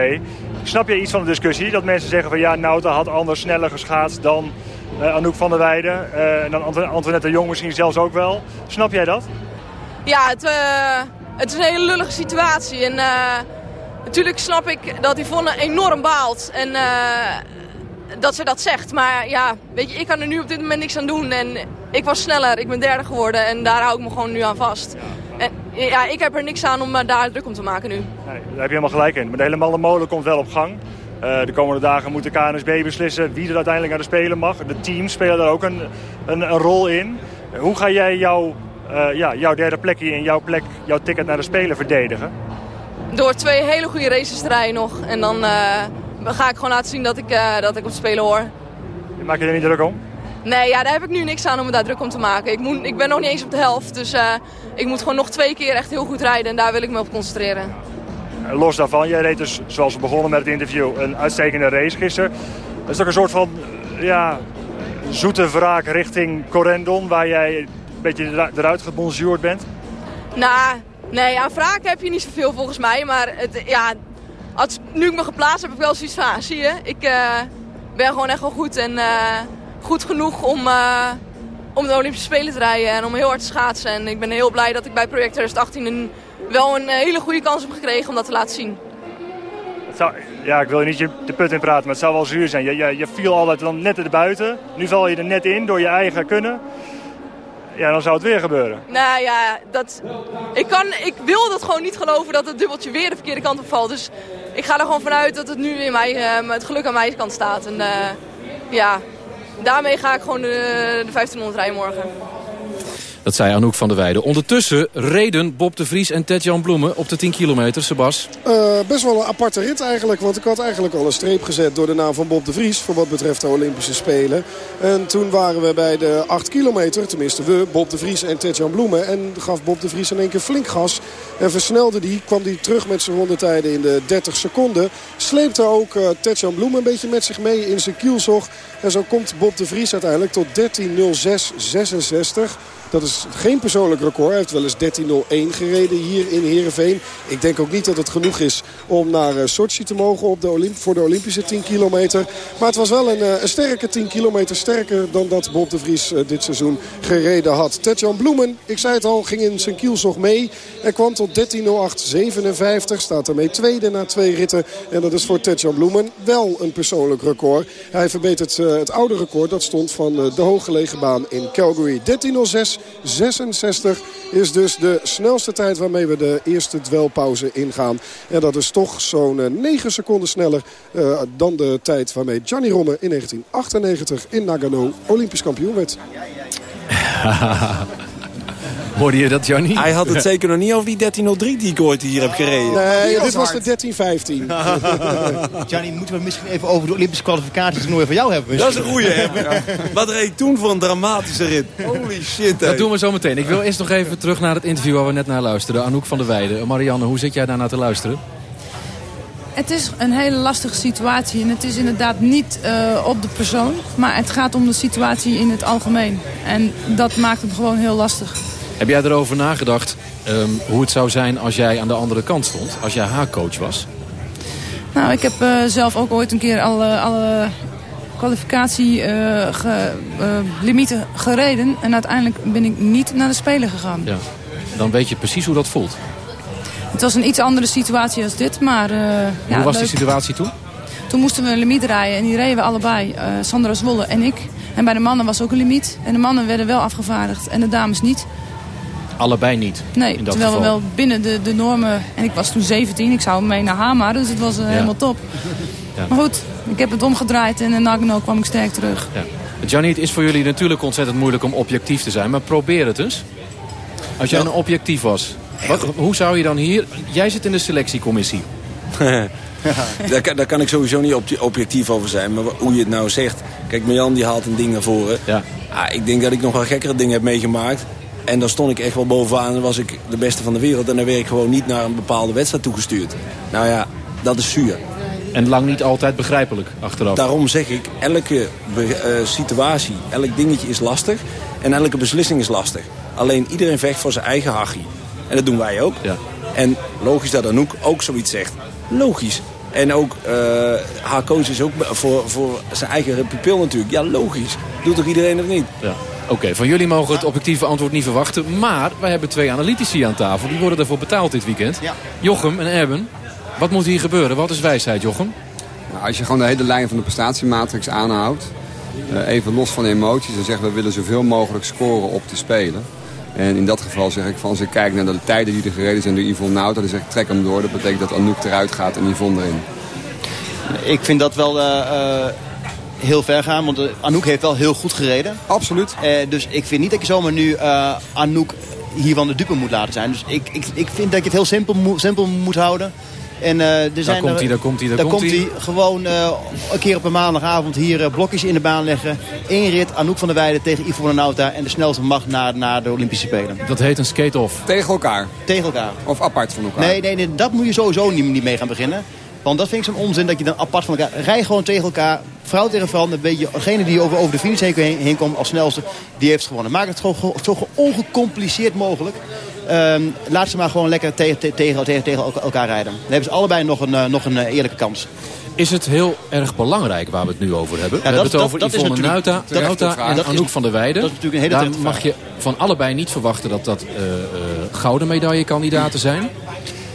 Snap je iets van de discussie? Dat mensen zeggen van ja, Nauta had anders sneller geschaatst dan uh, Anouk van der Weijden. Uh, en dan Antoinette de Jong misschien zelfs ook wel. Snap jij dat? Ja, het, het is een hele lullige situatie. En Natuurlijk snap ik dat Yvonne enorm baalt en uh, dat ze dat zegt. Maar ja, weet je, ik kan er nu op dit moment niks aan doen. En ik was sneller, ik ben derde geworden en daar hou ik me gewoon nu aan vast. Ja. En ja, ik heb er niks aan om daar druk om te maken nu. Nee, daar heb je helemaal gelijk in. Maar de hele molen komt wel op gang. Uh, de komende dagen moet de KNSB beslissen wie er uiteindelijk naar de Spelen mag. De teams spelen daar ook een, een, een rol in. Hoe ga jij jouw, uh, ja, jouw derde plekje in jouw plek, jouw ticket naar de Spelen verdedigen? Door twee hele goede races te rijden nog. En dan uh, ga ik gewoon laten zien dat ik, uh, dat ik op het spelen hoor. Maak je er niet druk om? Nee, ja, daar heb ik nu niks aan om me daar druk om te maken. Ik, moet, ik ben nog niet eens op de helft. Dus uh, ik moet gewoon nog twee keer echt heel goed rijden. En daar wil ik me op concentreren. Los daarvan, jij reed dus, zoals we begonnen met het interview, een uitstekende race gisteren. Dat is toch een soort van ja, zoete wraak richting Corendon, waar jij een beetje eruit gebonjourd bent? Nou, Nee, aan wraak heb je niet zoveel volgens mij. Maar het, ja, als, nu ik me geplaatst heb, heb ik wel zoiets van, ah, zie je, ik uh, ben gewoon echt wel goed. En uh, goed genoeg om, uh, om de Olympische Spelen te rijden en om heel hard te schaatsen. En ik ben heel blij dat ik bij Project 2018 een, wel een hele goede kans heb gekregen om dat te laten zien. Ja, ik wil je niet de put in praten, maar het zou wel zuur zijn. Je, je, je viel altijd dan net erbuiten. Nu val je er net in door je eigen kunnen ja, dan zou het weer gebeuren. Nou ja, dat, ik, kan, ik wil dat gewoon niet geloven dat het dubbeltje weer de verkeerde kant op valt. Dus ik ga er gewoon vanuit dat het nu in mij, uh, het geluk aan mijn kant staat. En uh, ja, daarmee ga ik gewoon de, de 1500 rijden morgen. Dat zei Anouk van der Weijden. Ondertussen reden Bob de Vries en Ted-Jan Bloemen op de 10 kilometer. Sebas? Uh, best wel een aparte rit eigenlijk. Want ik had eigenlijk al een streep gezet door de naam van Bob de Vries. Voor wat betreft de Olympische Spelen. En toen waren we bij de 8 kilometer. Tenminste we, Bob de Vries en Ted-Jan Bloemen. En gaf Bob de Vries in één keer flink gas. En versnelde die. Kwam die terug met zijn rondetijden in de 30 seconden. Sleepte ook uh, Ted-Jan Bloemen een beetje met zich mee in zijn kielzog. En zo komt Bob de Vries uiteindelijk tot 13.06.66. Dat is geen persoonlijk record. Hij heeft wel eens 13.01 gereden hier in Heerenveen. Ik denk ook niet dat het genoeg is om naar uh, Sochi te mogen op de voor de Olympische 10 kilometer. Maar het was wel een, uh, een sterke 10 kilometer. Sterker dan dat Bob de Vries uh, dit seizoen gereden had. Tetjan Bloemen, ik zei het al, ging in zijn kielzog mee. En kwam tot 13.08.57. Staat ermee tweede na twee ritten. En dat is voor Tetjan Bloemen wel een persoonlijk record. Hij verbetert het oude record. Dat stond van de hooggelegen baan in Calgary. 13.06.66 is dus de snelste tijd waarmee we de eerste dwelpauze ingaan. En dat is toch zo'n 9 seconden sneller dan de tijd waarmee Gianni Romme in 1998 in Nagano Olympisch kampioen werd. Hoorde je dat, Johnny? Hij had het zeker nog niet over die 1303 die ik ooit hier heb gereden. Nee, dit was de 1315. Johnny, moeten we misschien even over de Olympische kwalificatietoernooi van jou hebben? Dat is een goeie, hè? Wat reed toen voor een dramatische rit? Holy shit, Dat doen we zo meteen. Ik wil eerst nog even terug naar het interview waar we net naar luisterden. Anouk van der Weijden. Marianne, hoe zit jij daarnaar te luisteren? Het is een hele lastige situatie. En het is inderdaad niet uh, op de persoon. Maar het gaat om de situatie in het algemeen. En dat maakt het gewoon heel lastig. Heb jij erover nagedacht um, hoe het zou zijn als jij aan de andere kant stond? Als jij haar coach was? Nou, ik heb uh, zelf ook ooit een keer alle, alle kwalificatielimieten uh, ge, gereden. En uiteindelijk ben ik niet naar de Spelen gegaan. Ja. Dan weet je precies hoe dat voelt. Het was een iets andere situatie als dit, maar... Uh, Hoe ja, was leuk. die situatie toen? Toen moesten we een limiet rijden en die reden we allebei. Uh, Sandra Zwolle en ik. En bij de mannen was ook een limiet. En de mannen werden wel afgevaardigd en de dames niet. Allebei niet? Nee, in dat terwijl geval. we wel binnen de, de normen... En ik was toen 17, ik zou mee naar Hamar, dus het was uh, ja. helemaal top. Ja. Maar goed, ik heb het omgedraaid en in Nagano kwam ik sterk terug. Ja. Johnny, het is voor jullie natuurlijk ontzettend moeilijk om objectief te zijn. Maar probeer het eens. Als jij een objectief was, wat, hoe zou je dan hier... Jij zit in de selectiecommissie. daar, kan, daar, kan, ik sowieso niet objectief over zijn. Maar hoe je het nou zegt... Kijk, Marjan die haalt een ding naar voren. Ja. Ah, ik denk dat ik nog wel gekkere dingen heb meegemaakt. En daar stond ik echt wel bovenaan en was ik de beste van de wereld. En dan werd ik gewoon niet naar een bepaalde wedstrijd toegestuurd. Nou ja, dat is zuur. En lang niet altijd begrijpelijk achteraf. Daarom zeg ik, elke uh, situatie, elk dingetje is lastig. En elke beslissing is lastig. Alleen iedereen vecht voor zijn eigen hachie. En dat doen wij ook. Ja. En logisch dat Anouk ook zoiets zegt. Logisch. En ook uh, haar coach is ook voor, voor zijn eigen pupil natuurlijk. Ja, logisch. Doet toch iedereen of niet? Ja. Oké, okay, van jullie mogen het objectieve antwoord niet verwachten. Maar wij hebben twee analytici aan tafel. Die worden ervoor betaald dit weekend. Ja. Jochem en Erben. Wat moet hier gebeuren? Wat is wijsheid, Jochem? Nou, als je gewoon de hele lijn van de prestatiematrix aanhoudt. Uh, even los van emoties. En zegt we willen zoveel mogelijk scoren op te spelen. En in dat geval zeg ik van als ik kijk naar de tijden die er gereden zijn door Yvonne Nauta. Dan zeg ik trek hem door. Dat betekent dat Anouk eruit gaat en Yvonne erin. Ik vind dat wel... Uh, uh heel ver gaan. Want Anouk heeft wel heel goed gereden. Absoluut. Uh, dus ik vind niet dat je zomaar nu uh, Anouk hiervan de dupe moet laten zijn. Dus ik, ik, ik vind dat je het heel simpel, mo simpel moet houden. En, uh, er zijn daar komt hij, daar komt hij, daar, daar komt hij. Gewoon een keer op een maandagavond hier blokjes in de baan leggen. Eén rit, Anouk van der Weijden tegen Yvonne Nauta. En de snelste mag naar, naar de Olympische Spelen. Dat heet een skate-off. Tegen elkaar? Tegen elkaar. Of apart van elkaar? Nee, nee, nee dat moet je sowieso niet, niet mee gaan beginnen. Want dat vind ik zo'n onzin dat je dan apart van elkaar... Rij gewoon tegen elkaar, vrouw tegen vrouw. Dan weet je, degene die over, over de finish heen, komt als snelste, die heeft gewonnen. Maak het gewoon zo ongecompliceerd mogelijk. Um, laat ze maar gewoon lekker tegen, tegen, tegen, tegen elkaar rijden. Dan hebben ze allebei nog een, uh, nog een uh, eerlijke kans. Is het heel erg belangrijk waar we het nu over hebben? Ja, we dat, hebben het over dat, Yvonne Nauta, Nauta en Anouk van der Weijden. Dat is natuurlijk een hele Daar mag je van allebei niet verwachten dat dat uh, gouden medaillekandidaten zijn.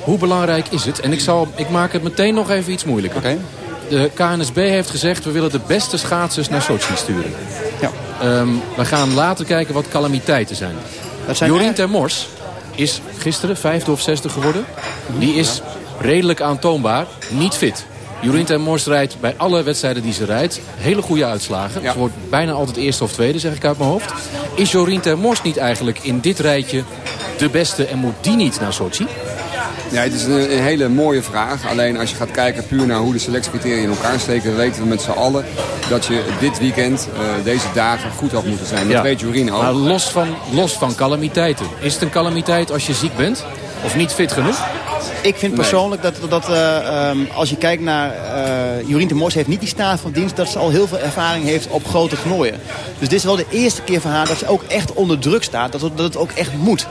Hoe belangrijk is het? En ik, zal, ik maak het meteen nog even iets moeilijker. Okay. De KNSB heeft gezegd, we willen de beste schaatsers naar Sochi sturen. Ja. Um, we gaan later kijken wat calamiteiten zijn. Dat zijn Jorien ter Mors is gisteren vijfde of zesde geworden. Die is redelijk aantoonbaar niet fit. Jorien ter Mors rijdt bij alle wedstrijden die ze rijdt hele goede uitslagen. Ja. Ze wordt bijna altijd eerste of tweede, zeg ik uit mijn hoofd. Is Jorien ter Mors niet eigenlijk in dit rijtje de beste en moet die niet naar Sochi? Ja, het is een, een, hele mooie vraag. Alleen als je gaat kijken puur naar hoe de selectiecriteria in elkaar steken... weten we met z'n allen dat je dit weekend, uh, deze dagen, goed had moeten zijn. Dat ja. weet Jorien ook. Maar los van, los van calamiteiten. Is het een calamiteit als je ziek bent? Of niet fit genoeg? Ik vind persoonlijk dat, dat uh, um, als je kijkt naar... Uh, Jorien de Mos heeft niet die staat van dienst... dat ze al heel veel ervaring heeft op grote toernooien. Dus dit is wel de eerste keer voor haar dat ze ook echt onder druk staat. Dat, dat het ook echt moet.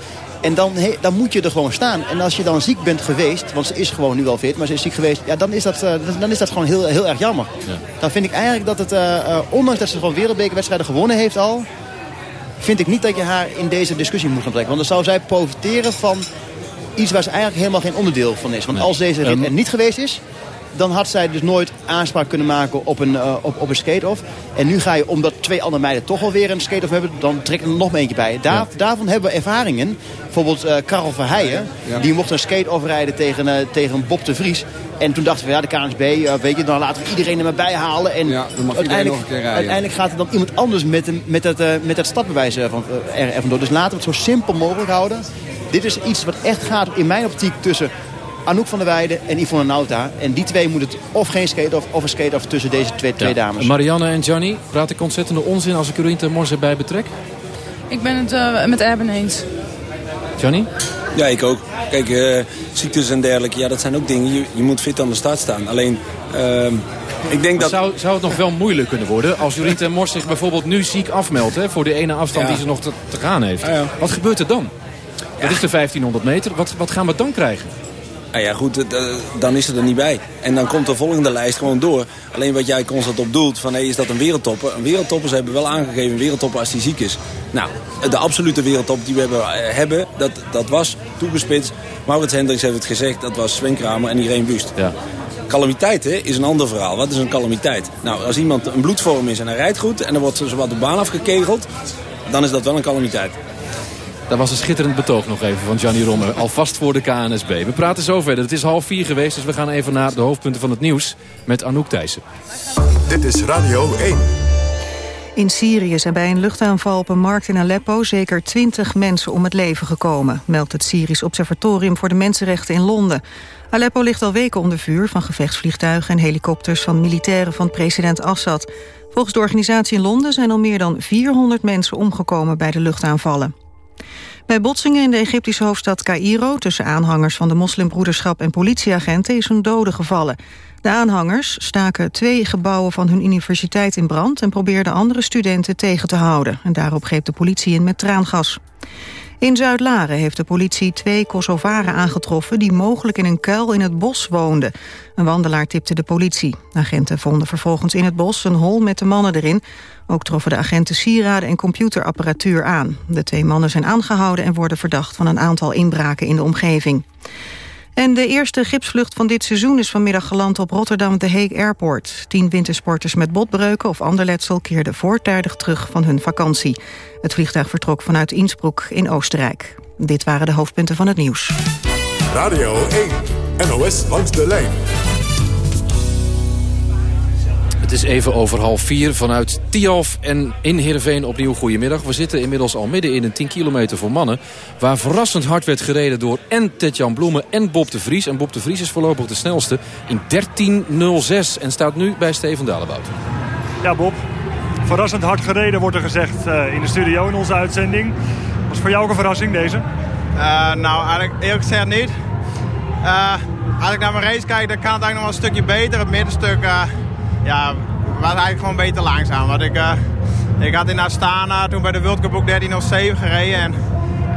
En dan, he, dan moet je er gewoon staan. En als je dan ziek bent geweest, want ze is gewoon nu al fit, maar ze is ziek geweest, ja, dan, is dat, uh, dan is dat gewoon heel, heel erg jammer. Ja. Dan vind ik eigenlijk dat het, uh, ondanks dat ze gewoon wereldbekerwedstrijden gewonnen heeft al, vind ik niet dat je haar in deze discussie moet gaan trekken. Want dan zou zij profiteren van iets waar ze eigenlijk helemaal geen onderdeel van is. Want als deze rit er niet geweest is, dan had zij dus nooit aanspraak kunnen maken op een, uh, op, op een skate-off. En nu ga je, omdat twee andere meiden toch alweer een skate-off hebben... dan trek er nog eentje bij. Daar, Daarvan hebben we ervaringen. Bijvoorbeeld uh, Karel Verheijen. Ja. Die mocht een skate-off rijden tegen, uh, tegen Bob de Vries. En toen dachten we, ja, de KNSB, weet je, dan laten we iedereen er maar bij halen. En ja, uiteindelijk, gaat er dan iemand anders met, een, met, het, met het stadbewijs van, er, er vandoor. Dus laten we het zo simpel mogelijk houden. Dit is iets wat echt gaat in mijn optiek tussen Anouk van der Weijden en Yvonne Nauta. En die twee moeten het of geen skate-off of een skate-off tussen deze twee, twee dames. Marianne en Johnny, praat ik ontzettende onzin als ik ten Mors erbij betrek? Ik ben het uh, met Erben eens. Johnny? Ja, ik ook. Kijk, uh, ziektes en dergelijke, ja, dat zijn ook dingen. Je, je moet fit aan de start staan. Alleen, uh, ik denk dat... Zou, zou het nog wel moeilijk kunnen worden als Jorien ten Mors zich bijvoorbeeld nu ziek afmeldt... Hè, voor de ene afstand ja. die ze nog te, te gaan heeft? Ja. Wat gebeurt er dan? Dat is de 1500 meter. Wat, wat gaan we dan krijgen? Nou ja, goed, dan is het er niet bij. En dan komt de volgende lijst gewoon door. Alleen wat jij constant op doelt, van hey, is dat een wereldtopper? Een wereldtopper, ze hebben wel aangegeven een wereldtopper als die ziek is. Nou, de absolute wereldtop die we hebben, hebben dat, dat was toegespitst. Maurits Hendricks heeft het gezegd, dat was Sven Kramer en Irene Wust. Ja. Calamiteit hè, is een ander verhaal. Wat is een calamiteit? Nou, als iemand een bloedvorm is en hij rijdt goed... en dan wordt zo wat de baan afgekegeld, dan is dat wel een calamiteit. Dat was een schitterend betoog nog even van Gianni Romme. Alvast voor de KNSB. We praten zo verder. Het is half vier geweest, dus we gaan even naar de hoofdpunten van het nieuws met Anouk Thijssen. Dit is Radio 1. In Syrië zijn bij een luchtaanval op een markt in Aleppo zeker twintig mensen om het leven gekomen, meldt het Syrisch Observatorium voor de Mensenrechten in Londen. Aleppo ligt al weken onder vuur van gevechtsvliegtuigen en helikopters van militairen van president Assad. Volgens de organisatie in Londen zijn al meer dan 400 mensen omgekomen bij de luchtaanvallen. Bij botsingen in de Egyptische hoofdstad Cairo... tussen aanhangers van de moslimbroederschap en politieagenten... is een dode gevallen. De aanhangers staken twee gebouwen van hun universiteit in brand... en probeerden andere studenten tegen te houden. En daarop greep de politie in met traangas. In Zuid-Laren heeft de politie twee Kosovaren aangetroffen... die mogelijk in een kuil in het bos woonden. Een wandelaar tipte de politie. Agenten vonden vervolgens in het bos een hol met de mannen erin. Ook troffen de agenten sieraden en computerapparatuur aan. De twee mannen zijn aangehouden en worden verdacht... van een aantal inbraken in de omgeving. En de eerste gipsvlucht van dit seizoen is vanmiddag geland op Rotterdam de Hague Airport. Tien wintersporters met botbreuken of ander letsel keerden voortijdig terug van hun vakantie. Het vliegtuig vertrok vanuit Innsbruck in Oostenrijk. Dit waren de hoofdpunten van het nieuws. Radio 1, NOS langs de lijn. Het is even over half vier vanuit Tialf en in Heerenveen opnieuw goedemiddag. We zitten inmiddels al midden in een 10 kilometer voor mannen... waar verrassend hard werd gereden door en Tetjan Bloemen en Bob de Vries. En Bob de Vries is voorlopig de snelste in 13.06 en staat nu bij Steven Dalebout. Ja, Bob. Verrassend hard gereden wordt er gezegd uh, in de studio in onze uitzending. Was voor jou ook een verrassing deze? Uh, nou, eigenlijk eerlijk gezegd niet. Uh, als ik naar mijn race kijk, dan kan het eigenlijk nog wel een stukje beter. Het middenstuk ja, was eigenlijk gewoon beter langzaam. Want ik, uh, ik had in Astana toen bij de World Cup ook 13.07 gereden. En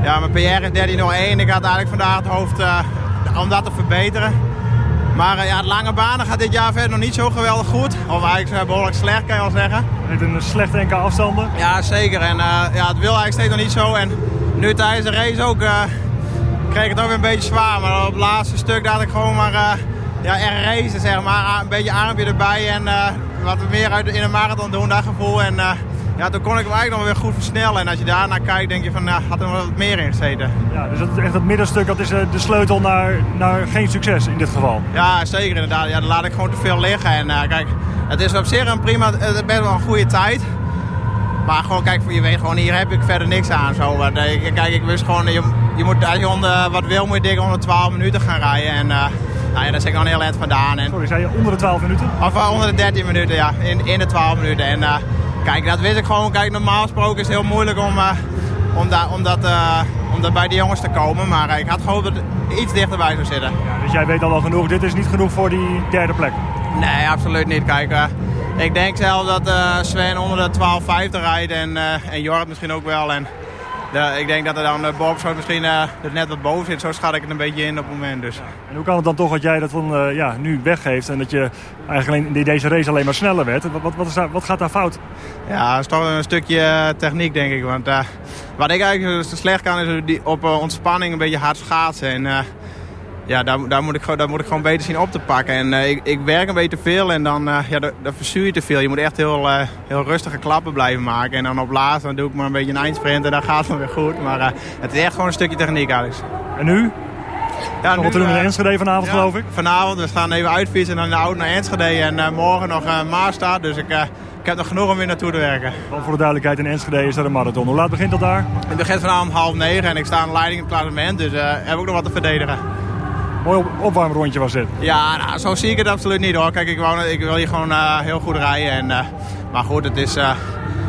ja, mijn PR is 13.01. Ik had eigenlijk vandaag het hoofd uh, om dat te verbeteren. Maar ja, het lange banen gaat dit jaar verder nog niet zo geweldig goed. Of eigenlijk behoorlijk slecht, kan je wel zeggen. Met een slecht enkele afstanden? Ja, zeker. En ja, het wil eigenlijk steeds nog niet zo. En nu tijdens de race ook kreeg ik het ook weer een beetje zwaar. Maar op het laatste stuk dacht ik gewoon maar ja, er racen, zeg maar. Een beetje armpje erbij en uh, wat meer uit, in een marathon doen, dat gevoel. En uh, ja, toen kon ik hem eigenlijk nog weer goed versnellen. En als je daarnaar kijkt, denk je van, nou, had er nog wat meer in gezeten. Ja, dus dat, echt dat middenstuk, dat is uh, de sleutel naar, naar geen succes in dit geval. Ja, zeker inderdaad. Ja, dan laat ik gewoon te veel liggen. En kijk, het is op zich een prima, het is best wel een goede tijd. Maar gewoon, kijk, je weet gewoon, hier heb ik verder niks aan. Zo. Kijk, ik wist gewoon, je, je moet, als je onder, wat wil, moet je dik onder 12 minuten gaan rijden. En nou ja, dat is ik al heel eind vandaan. En... Sorry, zei je onder de 12 minuten? Of uh, onder de 13 minuten, ja. In, in de 12 minuten. En uh, kijk, dat wist ik gewoon. Kijk, normaal gesproken is het heel moeilijk om, uh, om, da om dat om daar bij de jongens te komen. Maar ik had gehoopt dat het iets dichterbij zou zitten. Ja, dus jij weet al wel genoeg, dit is niet genoeg voor die derde plek? Nee, absoluut niet. Kijk, ik denk zelf dat Sven onder de 12.50 rijdt en, en Jorrit misschien ook wel. En ik denk dat er dan uh, Bob misschien er net wat boven zit. Zo schat ik het een beetje in op het moment. Dus. En hoe kan het dan toch dat jij dat van, uh, ja, nu weggeeft en dat je eigenlijk in deze race alleen maar sneller werd? Wat, wat, wat, is daar, wat gaat daar fout? Ja, dat is toch een stukje techniek denk ik. Want wat ik eigenlijk slecht kan is die, op ontspanning een beetje hard schaatsen. En, ja, daar, daar, moet ik, daar moet ik gewoon beter zien op te pakken. En uh, ik, ik werk een beetje te veel en dan, uh, ja, dan, verzuur je te veel. Je moet echt heel, uh, heel rustige klappen blijven maken. En dan op laatst dan doe ik maar een beetje een eindsprint en dan gaat het weer goed. Maar het is echt gewoon een stukje techniek, Alex. En nu? Ja, te doen in Enschede vanavond, ja, geloof ik? Vanavond, we gaan even uitfietsen en dan de auto naar Enschede. En morgen nog uh, Maastad, dus ik, ik heb nog genoeg om weer naartoe te werken. Want voor de duidelijkheid, in Enschede is er een marathon. Hoe laat begint dat daar? Het begint vanavond half negen en ik sta aan de leiding in het klassement. Dus heb ik nog wat te verdedigen. Mooi opwarmrondje was dit. Ja, nou, zo zie ik het absoluut niet hoor. Kijk, ik, wou, ik wil hier gewoon uh, heel goed rijden. En, uh, maar goed, het is, uh,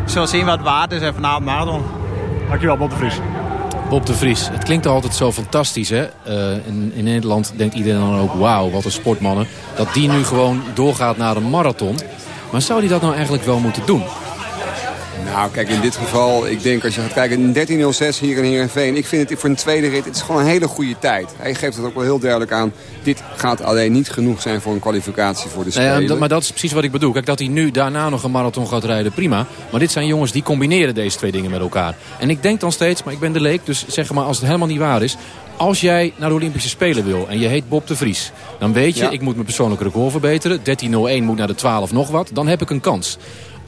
we zullen zien wat het waard is en vanavond marathon. Dankjewel, Bob de Vries. Bob de Vries, het klinkt altijd zo fantastisch hè. in, in Nederland denkt iedereen dan ook, wauw, wat een sportmannen. Dat die nu gewoon doorgaat naar een marathon. Maar zou die dat nou eigenlijk wel moeten doen? Nou, kijk, in dit geval, ik denk als je gaat kijken, 13.06 hier in Heerenveen. Ik vind het voor een tweede rit, het is gewoon een hele goede tijd. Hij geeft het ook wel heel duidelijk aan. Dit gaat alleen niet genoeg zijn voor een kwalificatie voor de Spelen. Ja, maar dat is precies wat ik bedoel. Kijk, dat hij nu daarna nog een marathon gaat rijden, prima. Maar dit zijn jongens die combineren deze twee dingen met elkaar. En ik denk dan steeds, maar ik ben de leek, dus zeg maar als het helemaal niet waar is... Als jij naar de Olympische Spelen wil en je heet Bob de Vries... dan weet je, ik moet mijn persoonlijke record verbeteren. 13.01 moet naar de 12 nog wat. Dan heb ik een kans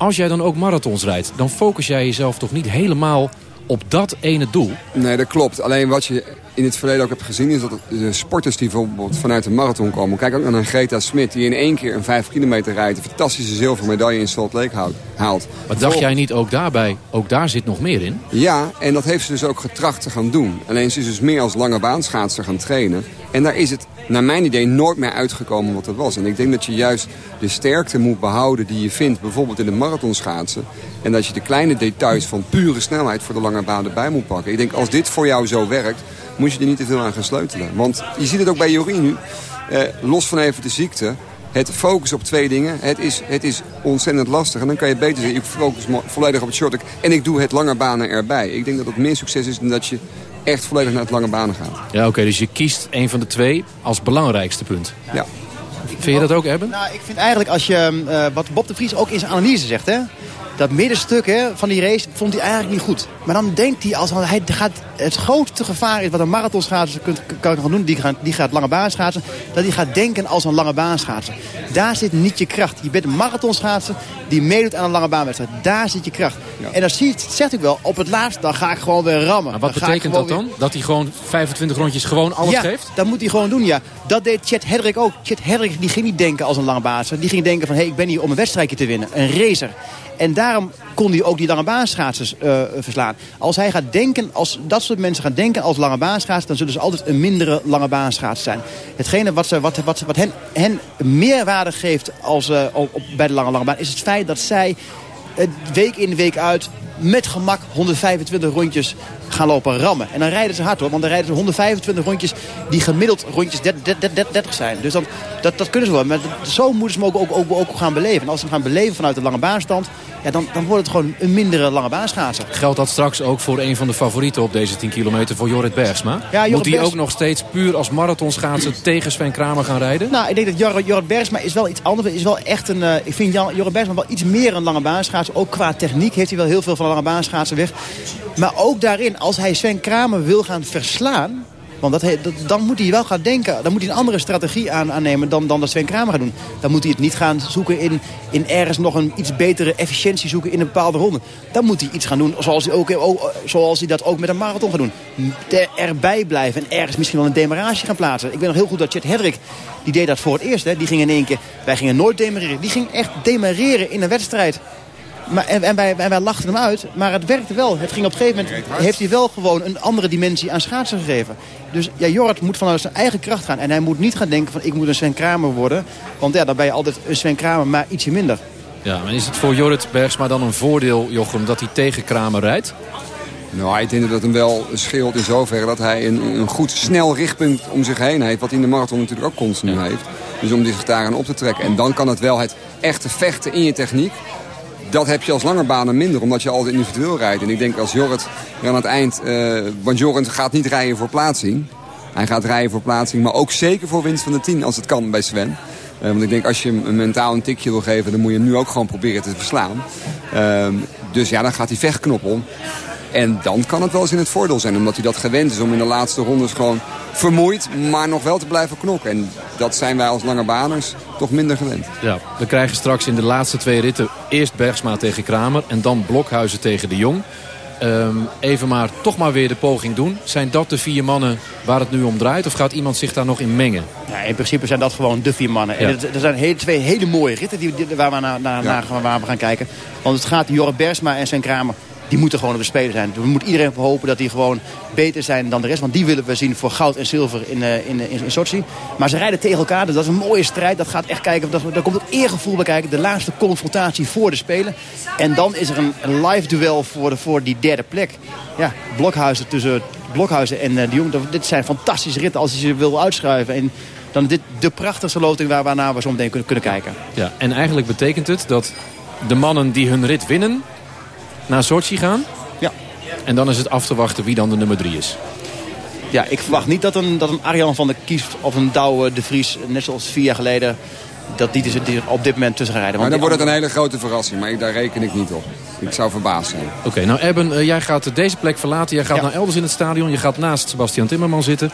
als jij dan ook marathons rijdt... dan focus jij jezelf toch niet helemaal op dat ene doel? Nee, dat klopt. Alleen wat je in het verleden ook hebt gezien... is dat de sporters die bijvoorbeeld vanuit de marathon komen... kijk ook naar een Greta Smit die in één keer een 5 kilometer rijdt... een fantastische zilveren medaille in Salt Lake haalt. Maar dacht jij niet ook daarbij, ook daar zit nog meer in? Ja, en dat heeft ze dus ook getracht te gaan doen. Alleen ze is dus meer als lange baanschaatser gaan trainen. En daar is het naar mijn idee nooit meer uitgekomen wat het was. En ik denk dat je juist de sterkte moet behouden die je vindt... bijvoorbeeld in de marathonschaatsen. En dat je de kleine details van pure snelheid voor de lange baan erbij moet pakken. Ik denk als dit voor jou zo werkt, moet je er niet te veel aan gaan sleutelen. Want je ziet het ook bij Jorien nu. Eh, los van even de ziekte het focus op twee dingen. Het is, het is ontzettend lastig. En dan kan je beter zeggen, ik focus volledig op het short en ik doe het lange banen erbij. Ik denk dat het meer succes is dan dat je echt volledig naar het lange banen gaat. Ja, oké. dus je kiest een van de twee als belangrijkste punt. Ja. Vind je dat ook, hebben? Nou, ik vind eigenlijk als je, uh, wat Bob de Vries ook in zijn analyse zegt... Hè, dat middenstuk hè, van die race vond hij eigenlijk niet goed. Maar dan denkt hij, als hij gaat, het grootste gevaar is wat een marathonschaatser kan gaan doen... Die gaat, die gaat lange baan schaatsen, dat hij gaat denken als een lange baan schaatsen. Daar zit niet je kracht. Je bent een marathonschaatser die meedoet aan een lange baanwedstrijd. Daar zit je kracht. En dan ziet, zegt ik wel, op het laatst, dan ga ik gewoon weer rammen. Maar wat betekent dat dan? Dat hij gewoon 25 rondjes gewoon alles ja, geeft? dat moet hij gewoon doen, ja. Dat deed Chet Hedrick ook. Chet Hedrick die ging niet denken als een lange baan. Die ging denken van, hé, hey, ik ben hier om een wedstrijdje te winnen. Een racer. En daarom kon hij ook die lange baanschaatsers uh, verslaan. Als hij gaat denken, als dat soort mensen gaan denken als lange baanschaatsers... dan zullen ze altijd een mindere lange baanschaats zijn. Hetgene wat, ze, wat, wat, wat hen, hen meerwaarde geeft als, uh, op, bij de lange, lange baan... is het feit dat zij uh, week in week uit met gemak 125 rondjes gaan lopen rammen. En dan rijden ze hard hoor, want dan rijden ze 125 rondjes die gemiddeld rondjes 30, zijn. Dus dan, dat, dat kunnen ze wel. Maar zo moeten ze hem ook, ook, ook, ook gaan beleven. En als ze hem gaan beleven vanuit de lange baanstand... Ja, dan, dan wordt het gewoon een mindere lange baanschaatser. Geldt dat straks ook voor een van de favorieten op deze 10 kilometer, voor Jorrit Bergsma? Ja, Moet hij ook nog steeds puur als marathonschaatser tegen Sven Kramer gaan rijden? Nou, ik denk dat Jorrit, Jorrit Bergsma is wel iets anders. Is wel echt een, uh, ik vind Jan, Jorrit Bergsma wel iets meer een lange baanschaatser. Ook qua techniek heeft hij wel heel veel van een lange baanschaatser weg. Maar ook daarin, als hij Sven Kramer wil gaan verslaan... Want dat, dat, dan moet hij wel gaan denken. Dan moet hij een andere strategie aan, aannemen dan, dan dat Sven Kramer gaat doen. Dan moet hij het niet gaan zoeken in, in ergens nog een iets betere efficiëntie zoeken in een bepaalde ronde. Dan moet hij iets gaan doen zoals hij, ook, zoals hij dat ook met een marathon gaat doen. erbij blijven en ergens misschien wel een demarage gaan plaatsen. Ik weet nog heel goed dat Chet Hedrick, die deed dat voor het eerst. Hè. Die ging in één keer, wij gingen nooit demareren. Die ging echt demareren in een wedstrijd. Maar, en, en, wij, en wij lachten hem uit, maar het werkte wel. Het ging op een gegeven moment, heeft hij wel gewoon een andere dimensie aan schaatsen gegeven. Dus ja, Jorrit moet vanuit zijn eigen kracht gaan. En hij moet niet gaan denken van ik moet een Sven Kramer worden. Want ja, dan ben je altijd een Sven Kramer, maar ietsje minder. Ja, maar is het voor Jorrit Bergsma dan een voordeel, Jochem, dat hij tegen Kramer rijdt? Nou, ik denk dat het hem wel scheelt in zoverre dat hij een, een goed snel richtpunt om zich heen heeft. Wat hij in de marathon natuurlijk ook constant heeft. Dus om zich daaraan op te trekken. En dan kan het wel het echte vechten in je techniek. Dat heb je als langerbanen minder, omdat je altijd individueel rijdt. En ik denk als Jorrit aan het eind... Uh, want Jorrit gaat niet rijden voor plaatsing. Hij gaat rijden voor plaatsing, maar ook zeker voor winst van de 10 als het kan bij Sven. Uh, want ik denk als je hem mentaal een tikje wil geven, dan moet je hem nu ook gewoon proberen te verslaan. Uh, dus ja, dan gaat hij vechtknop om. En dan kan het wel eens in het voordeel zijn. Omdat hij dat gewend is om in de laatste rondes gewoon vermoeid, maar nog wel te blijven knokken. En dat zijn wij als lange baners toch minder gewend. Ja, we krijgen straks in de laatste twee ritten eerst Bergsma tegen Kramer... en dan Blokhuizen tegen de Jong. Um, even maar toch maar weer de poging doen. Zijn dat de vier mannen waar het nu om draait? Of gaat iemand zich daar nog in mengen? Ja, in principe zijn dat gewoon de vier mannen. Ja. En er zijn hele, twee hele mooie ritten die, waar, we naar, naar, ja. naar, waar we gaan kijken. Want het gaat Jorrit Bergsma en zijn Kramer die moeten gewoon op de Spelen zijn. We moeten iedereen hopen dat die gewoon beter zijn dan de rest. Want die willen we zien voor goud en zilver in, uh, in, in, in Sochi. Maar ze rijden tegen elkaar, dus dat is een mooie strijd. Dat gaat echt kijken, dat, komt ook eergevoel bij kijken. De laatste confrontatie voor de Spelen. En dan is er een, live duel voor, de, voor die derde plek. Ja, Blokhuizen tussen Blokhuizen en uh, de Jong. Dit zijn fantastische ritten als je ze wil uitschuiven. En dan dit de prachtigste loting waar, waarna we zo meteen kunnen, kunnen kijken. Ja, en eigenlijk betekent het dat de mannen die hun rit winnen naar Sochi gaan. Ja. En dan is het af te wachten wie dan de nummer drie is. Ja, ik verwacht niet dat een, dat een Arjan van der Kieft of een Douwe de Vries... net zoals vier jaar geleden dat die, die op dit moment tussen gaan rijden. Maar dan wordt het een hele grote verrassing. Maar daar reken ik niet op. Ik zou verbaasd zijn. Oké, okay, nou Erben, uh, jij gaat deze plek verlaten. Jij gaat ja. naar elders in het stadion. Je gaat naast Sebastian Timmerman zitten.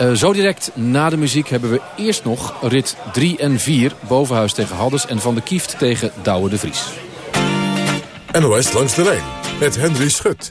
Uh, zo direct na de muziek hebben we eerst nog rit 3 en 4. Bovenhuis tegen Hadders en Van der Kieft tegen Douwe de Vries. NOS langs de lijn met Henry Schut.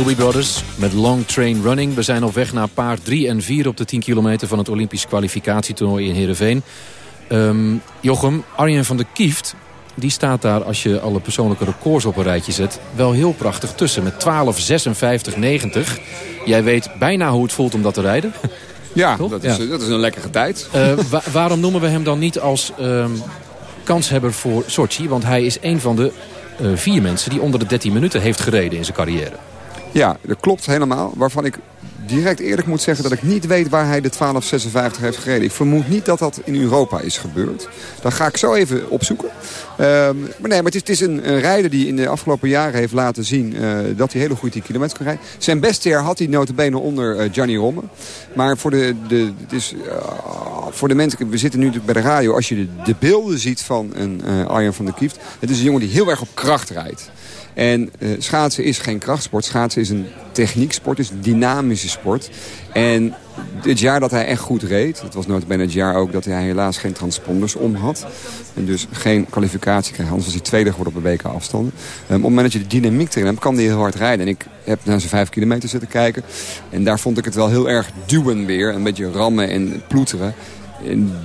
Doobie Brothers met Long Train Running. We zijn op weg naar paard 3 en 4 op de 10 kilometer... van het Olympisch kwalificatietoernooi in Heerenveen. Um, Jochem, Arjen van der Kieft... die staat daar, als je alle persoonlijke records op een rijtje zet... wel heel prachtig tussen met 12, 56, 90. Jij weet bijna hoe het voelt om dat te rijden. Ja, dat is, dat is, een lekkere tijd. Uh, waarom noemen we hem dan niet als um, kanshebber voor Sochi? Want hij is een van de uh, vier mensen die onder de 13 minuten heeft gereden in zijn carrière. Ja, dat klopt helemaal. Waarvan ik direct eerlijk moet zeggen dat ik niet weet waar hij de 1256 heeft gereden. Ik vermoed niet dat dat in Europa is gebeurd. Dat ga ik zo even opzoeken. Ehm, maar nee, maar het is, het is een, een, rijder die in de afgelopen jaren heeft laten zien uh, dat hij hele goed die kilometers kan rijden. Zijn beste jaar had hij notabene onder uh, Gianni Romme. Maar voor de, de, het is, uh, voor de mensen, we zitten nu bij de radio. Als je de, de beelden ziet van een Arjen van der Kieft. Het is een jongen die heel erg op kracht rijdt. En uh, schaatsen is geen krachtsport. Schaatsen is een technieksport, is een dynamische sport. En het jaar dat hij echt goed reed... het was nooit bijna het jaar ook dat hij helaas geen transponders om had. En dus geen kwalificatie kreeg. Anders was hij tweede geworden op de weken afstanden. Um, op het moment dat je de dynamiek erin hebt, kan hij heel hard rijden. En ik heb naar zijn vijf kilometer zitten kijken. En daar vond ik het wel heel erg duwen weer. Een beetje rammen en ploeteren.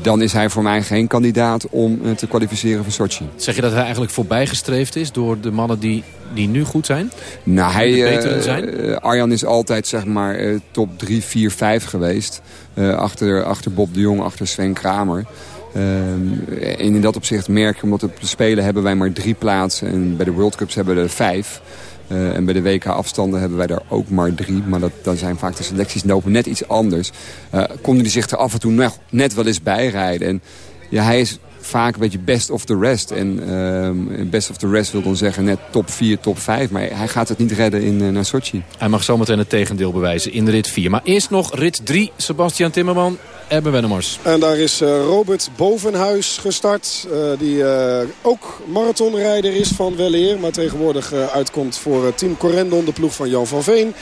Dan is hij voor mij geen kandidaat om eh, te kwalificeren voor Sochi. Zeg je dat hij eigenlijk voorbijgestreefd is door de mannen die, die nu goed zijn? Nou, hij, uh, zijn? Arjan is altijd zeg maar uh, top 3, 4, 5 geweest. achter, achter Bob de Jong, achter Sven Kramer. en in dat opzicht merk je, omdat op de Spelen hebben wij maar drie plaatsen. En bij de World Cups hebben we er vijf. Uh, en bij de WK-afstanden hebben wij daar ook maar drie. Maar dat, dan zijn vaak de selecties lopen net iets anders. Uh, konden die zich er af en toe net wel eens bijrijden. En ja, hij is vaak een beetje best of the rest. En uh, best of the rest wil dan zeggen net top 4, top 5. Maar hij gaat het niet redden in uh, naar Sochi. Hij mag zometeen het tegendeel bewijzen in rit 4. Maar eerst nog rit 3. Sebastian Timmerman, Erben Wennemars. En daar is uh, Robert Bovenhuis gestart. Uh, die uh, ook marathonrijder is van Weleer. Maar tegenwoordig uitkomt voor Team Corendon, de ploeg van Jan van Veen.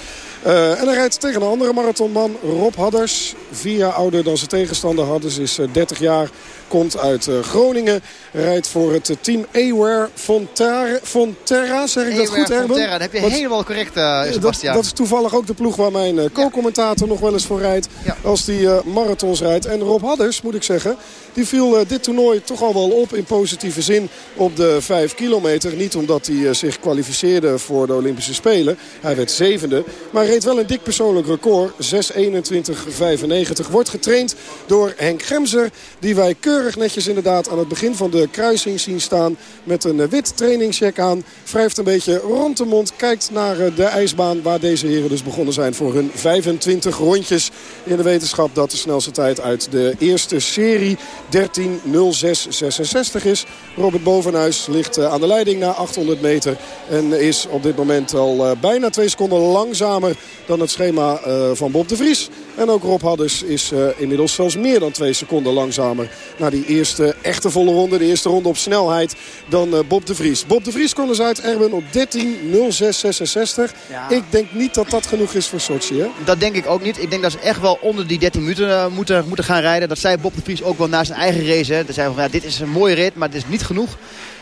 Uh, en hij rijdt tegen een andere marathonman, Rob Hadders. Vier jaar ouder dan zijn tegenstander. Hadders is uh, 30 jaar, komt uit uh, Groningen. Rijdt voor het team Aware Fonterra, Fonterra zeg ik dat goed, Erben? Fonterra, dat heb je Wat, helemaal correct, Sebastian. Dat, dat, is toevallig ook de ploeg waar mijn co-commentator nog wel eens voor rijdt. Ja. Als die En Rob Hadders, moet ik zeggen, die viel dit toernooi toch al wel op in positieve zin op de 5 kilometer. Niet omdat hij zich kwalificeerde voor de Olympische Spelen. Hij werd zevende. Maar reed wel een dik persoonlijk record. 6.21.95. Wordt getraind door Henk Gemser. Die wij keurig netjes inderdaad aan het begin van de kruising zien staan. Met een wit trainingscheck aan. Wrijft een beetje rond de mond. Kijkt naar de ijsbaan waar deze heren dus begonnen zijn voor hun 25 rondjes. In de wetenschap dat de snelste tijd uit de eerste serie 13.06.66 is. Robert Bovenhuis ligt aan de leiding na 800 meter. En is op dit moment al bijna twee seconden langzamer dan het schema uh, van Bob de Vries. En ook Rob Hadders is uh, inmiddels zelfs meer dan twee seconden langzamer... naar die eerste echte volle ronde, de eerste ronde op snelheid, dan uh, Bob de Vries. Bob de Vries kon dus uit Erben op 13.06.66. Ja. Ik denk niet dat dat genoeg is voor Sochi, hè? Dat denk ik ook niet. Ik denk dat ze echt wel onder die 13 minuten moeten, moeten gaan rijden. Dat zei Bob de Vries ook wel na zijn eigen race. Hè. Dat zei van, ja, dit is een mooie rit, maar dit is niet genoeg.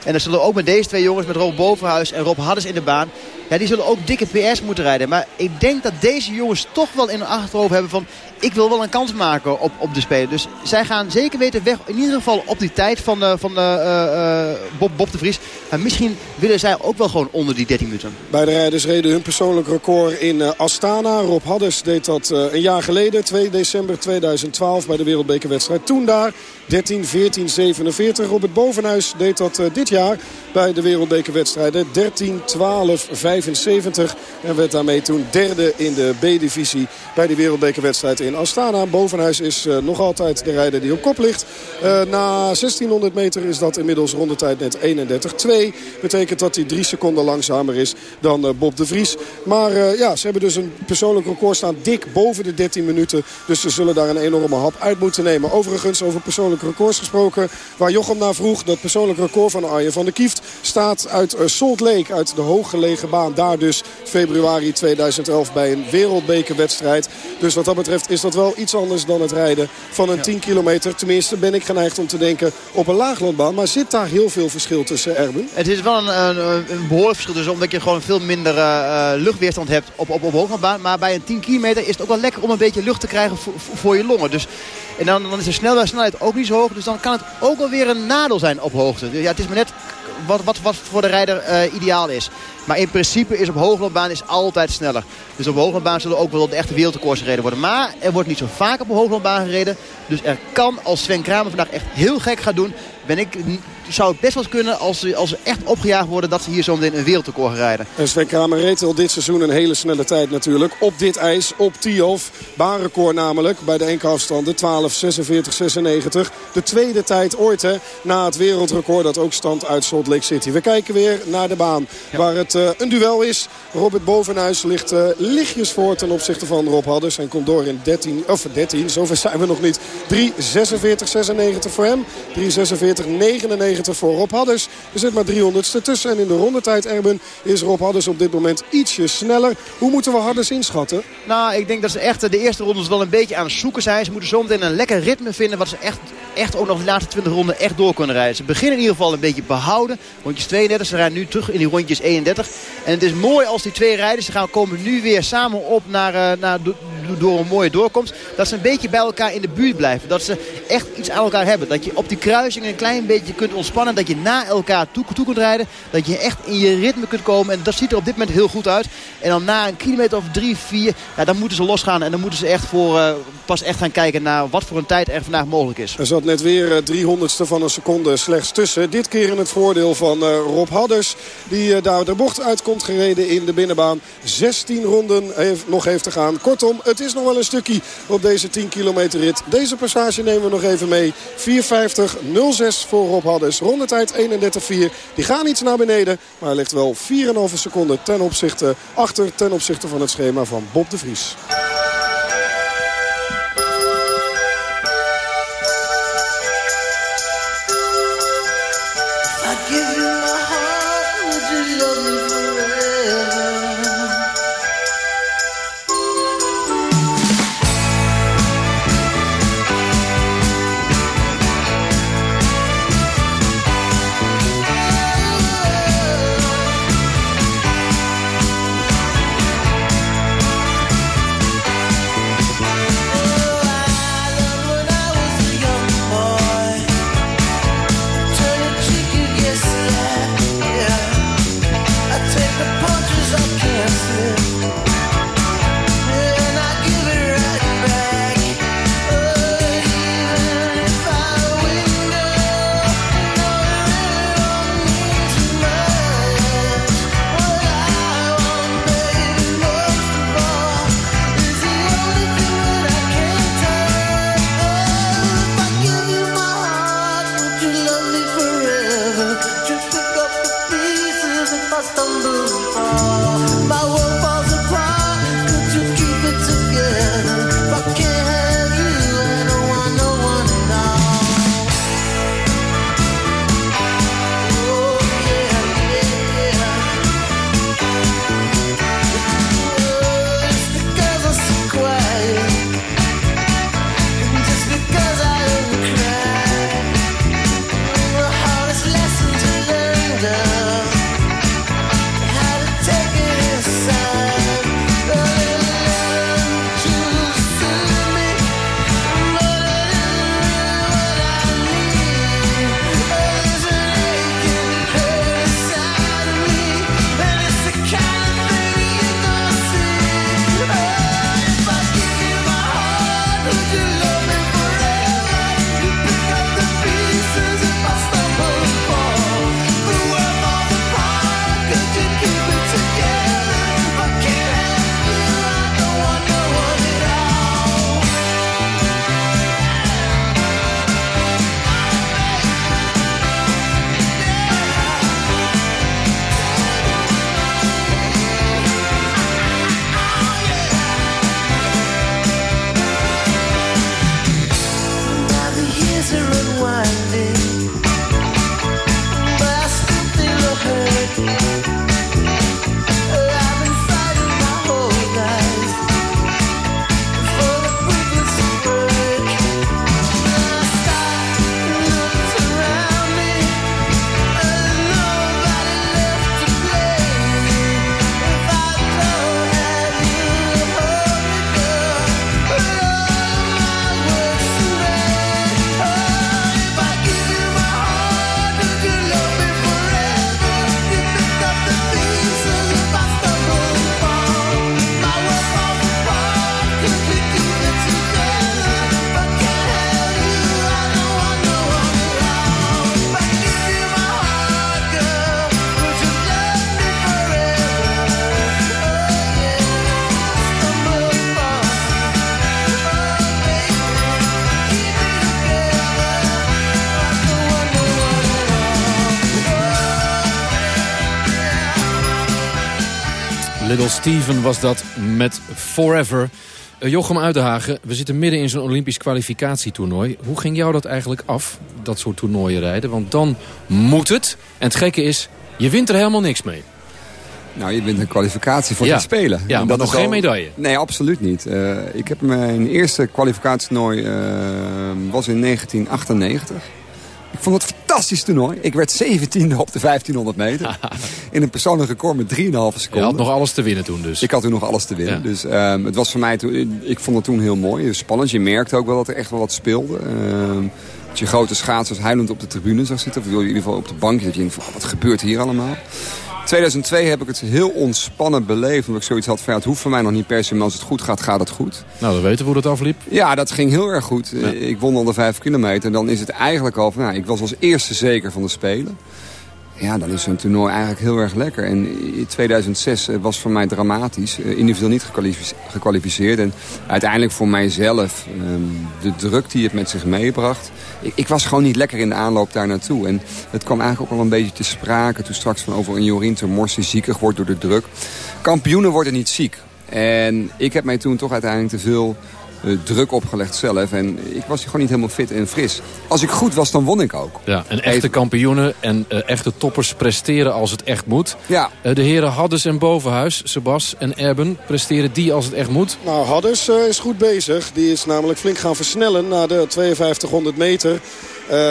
En dan zullen ook met deze twee jongens, met Rob Bovenhuis en Rob Hadders in de baan... Ja, die zullen ook dikke PS moeten rijden. Maar ik denk dat deze jongens toch wel in hun achterhoofd hebben van... ik wil wel een kans maken op, op de Spelen. Dus zij gaan zeker weten weg, in ieder geval op die tijd van, uh, van uh, uh, Bob, Bob de Vries. Maar misschien willen zij ook wel gewoon onder die 13 minuten. Beide rijders reden hun persoonlijk record in Astana. Rob Hadders deed dat een jaar geleden, 2 december 2012 bij de wereldbekerwedstrijd. Toen daar 13, 14, 47. Robert Bovenhuis deed dat dit jaar bij de wereldbekerwedstrijden. 13, 12, 75. En werd daarmee toen derde in de B-divisie bij de wereldbekerwedstrijd in Astana. Bovenhuis is uh, nog altijd de rijder die op kop ligt. Uh, na 1600 meter is dat inmiddels rondetijd net 31-2. Betekent dat hij drie seconden langzamer is dan uh, Bob de Vries. Maar ja, ze hebben dus een persoonlijk record staan dik boven de 13 minuten. Dus ze zullen daar een enorme hap uit moeten nemen. Overigens over persoonlijke records gesproken. Waar Jochem naar vroeg, dat persoonlijk record van Arjen van der Kieft staat uit Salt Lake. Uit de hooggelegen baan. Daar dus februari 2011 bij een wereldbekerwedstrijd. Dus wat dat betreft is is dat wel iets anders dan het rijden van een 10 kilometer. Tenminste ben ik geneigd om te denken op een laaglandbaan. Maar zit daar heel veel verschil tussen, Erben? Het is wel een, een, een behoorlijk verschil. Dus omdat je gewoon veel minder uh, luchtweerstand hebt op, op, op hooglandbaan. Maar bij een 10 kilometer is het ook wel lekker om een beetje lucht te krijgen voor, voor je longen. Dus, en dan, is de snelheid, snelheid ook niet zo hoog. Dus dan kan het ook wel weer een nadeel zijn op hoogte. Dus ja, het is maar net wat, wat, wat voor de rijder uh, ideaal is. Maar in principe is op hooglandbaan is altijd sneller. Dus op hooglandbaan zullen ook wel de echte wereldrecords gereden worden. Maar er wordt niet zo vaak op hooglandbaan gereden. Dus er kan, als Sven Kramer vandaag echt heel gek gaat doen... ben ik zou het best wel kunnen als ze, als ze echt opgejaagd worden... dat ze hier zo meteen een wereldrecord gaan rijden. En Sven Kramer reed al dit seizoen een hele snelle tijd natuurlijk. Op dit ijs, op Tiof. Baanrecord namelijk bij de afstanden 12, 46, 96. De tweede tijd ooit hè, na het wereldrecord dat ook stand uit Salt Lake City. We kijken weer naar de baan waar het uh, een duel is. Robert Bovenhuis ligt uh, lichtjes voor ten opzichte van Rob Hadders. En komt door in 13, of 13, zover zijn we nog niet. 3, 46, 96 voor hem. 3, 46, 99 voor Rob Hadders. Er zit maar 300ste tussen. En in de rondetijd, Erben, is Rob Hadders op dit moment ietsje sneller. Hoe moeten we Hadders inschatten? Nou, ik denk dat ze echt de eerste rondes wel een beetje aan het zoeken zijn. Ze moeten zometeen een lekker ritme vinden. Wat ze echt, echt ook nog de laatste 20 ronden echt door kunnen rijden. Ze beginnen in ieder geval een beetje behouden. Rondjes 32. Ze rijden nu terug in die rondjes 31. En het is mooi als die twee rijders. Ze gaan komen nu weer samen op naar, uh, naar, door een mooie doorkomst. Dat ze een beetje bij elkaar in de buurt blijven. Dat ze echt iets aan elkaar hebben. Dat je op die kruising een klein beetje kunt ontspannen. Dat je na elkaar toe, toe kunt rijden. Dat je echt in je ritme kunt komen. En dat ziet er op dit moment heel goed uit. En dan na een kilometer of drie, vier. Ja, dan moeten ze losgaan. En dan moeten ze echt voor, uh, pas echt gaan kijken naar wat voor een tijd er vandaag mogelijk is. Er zat net weer uh, 300ste van een seconde slechts tussen. Dit keer in het voordeel van uh, Rob Hadders. Die daar de bocht uitkomt gereden in de binnenbaan. 16 ronden heeft, nog heeft te gaan. Kortom, het is nog wel een stukje op deze 10 kilometer rit. Deze passage nemen we nog even mee. 4.50.06 voor Rob Hadders. Rondetijd 31.4. Die gaan iets naar beneden. Maar hij ligt wel 4,5 seconden ten opzichte, achter ten opzichte van het schema van Bob de Vries. Steven was dat met Forever. Uh, Jochem Uitenhagen, we zitten midden in zo'n Olympisch kwalificatietoernooi. Hoe ging jou dat eigenlijk af, dat soort toernooien rijden? Want dan moet het. En het gekke is, je wint er helemaal niks mee. Nou, je wint een kwalificatie voor ja. te spelen. Ja, maar nog geen medaille. Nee, absoluut niet. Uh, ik heb mijn eerste kwalificatietoernooi uh, was in 1998. Ik vond het een fantastisch toernooi. Ik werd 17e op de 1500 meter. in een persoonlijk record met 3,5 seconden. Je had nog alles te winnen toen dus. Ik had toen nog alles te winnen. Ja. Dus um, het was voor mij toen, ik vond het toen heel mooi. Spannend. Je merkte ook wel dat er echt wel wat speelde. Um, dat je grote schaatsers huilend op de tribune zag zitten. Of in ieder geval op de bank. Dat je denkt, wat gebeurt hier allemaal? 2002 heb ik het heel ontspannen beleefd. Omdat ik zoiets had van, ja, het hoeft voor mij nog niet per se. Maar als het goed gaat, gaat het goed. Nou, dan weten we hoe dat afliep. Ja, dat ging heel erg goed. Ja. Ik won al de 5 kilometer. En dan is het eigenlijk al van, nou, ik was als eerste zeker van de Spelen. Ja, dan is zo'n toernooi eigenlijk heel erg lekker. En in 2006 was voor mij dramatisch. Individueel niet gekwalificeerd. En uiteindelijk voor mijzelf, de druk die het met zich meebracht. Ik, was gewoon niet lekker in de aanloop daar naartoe. En het kwam eigenlijk ook al een beetje te sprake. Toen straks van over een Jorien Termors die ziekig wordt door de druk. Kampioenen worden niet ziek. En ik heb mij toen toch uiteindelijk te veel uh, druk opgelegd zelf. En ik was gewoon niet helemaal fit en fris. Als ik goed was, dan won ik ook. Ja, en echte kampioenen en uh, echte toppers presteren als het echt moet. Ja. Uh, de heren Haddes en Bovenhuis, Sebas en Erben, presteren die als het echt moet? Nou, Haddes is goed bezig. Die is namelijk flink gaan versnellen naar de 5200 meter.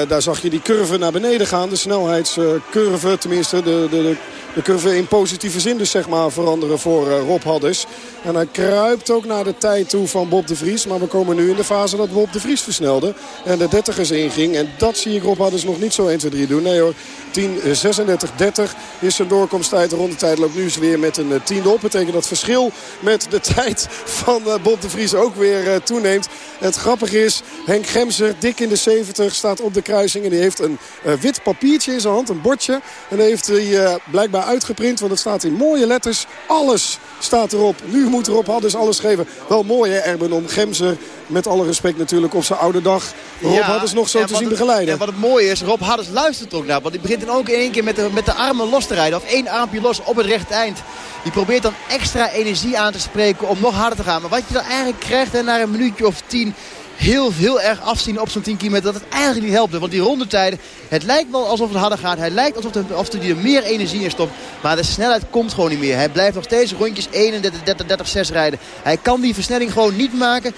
Daar zag je die curve naar beneden gaan. De snelheidscurve, tenminste de, de, de, curve in positieve zin dus zeg maar veranderen voor Rob Haddes. En hij kruipt ook naar de tijd toe van Bob de Vries. Maar we komen nu in de fase dat Bob de Vries versnelde. En de 30ers inging. En dat zie ik Rob Hadders nog niet zo 1, 2, 3 doen. Nee hoor, 10, 36, 30 is zijn doorkomsttijd. De rondetijd loopt nu eens weer met een tiende op. Dat betekent dat verschil met de tijd van Bob de Vries ook weer toeneemt. En het grappige is, Henk Gemser, dik in de 70, staat op de kruising. En die heeft een wit papiertje in zijn hand, een bordje. En heeft hij blijkbaar uitgeprint, want het staat in mooie letters. Alles staat erop. Nu moet Rob Hadders alles geven. Wel mooi hè, Erben, om Gemser met alle respect natuurlijk op zijn oude dag Rob ja, Hadders nog zo te zien begeleiden. En wat het mooie is, Rob Hadders luistert ook naar. Want die begint dan ook in één keer met de, met de armen los te rijden. Of één armpje los op het rechte eind. Die probeert dan extra energie aan te spreken om nog harder te gaan. Maar wat je dan eigenlijk krijgt hè, na een minuutje of tien heel, heel erg afzien op zo'n 10 kilometer. Dat het eigenlijk niet helpt. Want die rondetijden, het lijkt wel alsof het harder gaat. Hij lijkt alsof hij of er meer energie in stopt. Maar de snelheid komt gewoon niet meer. Hij blijft nog steeds rondjes 31, 30, 30, 6 rijden. Hij kan die versnelling gewoon niet maken.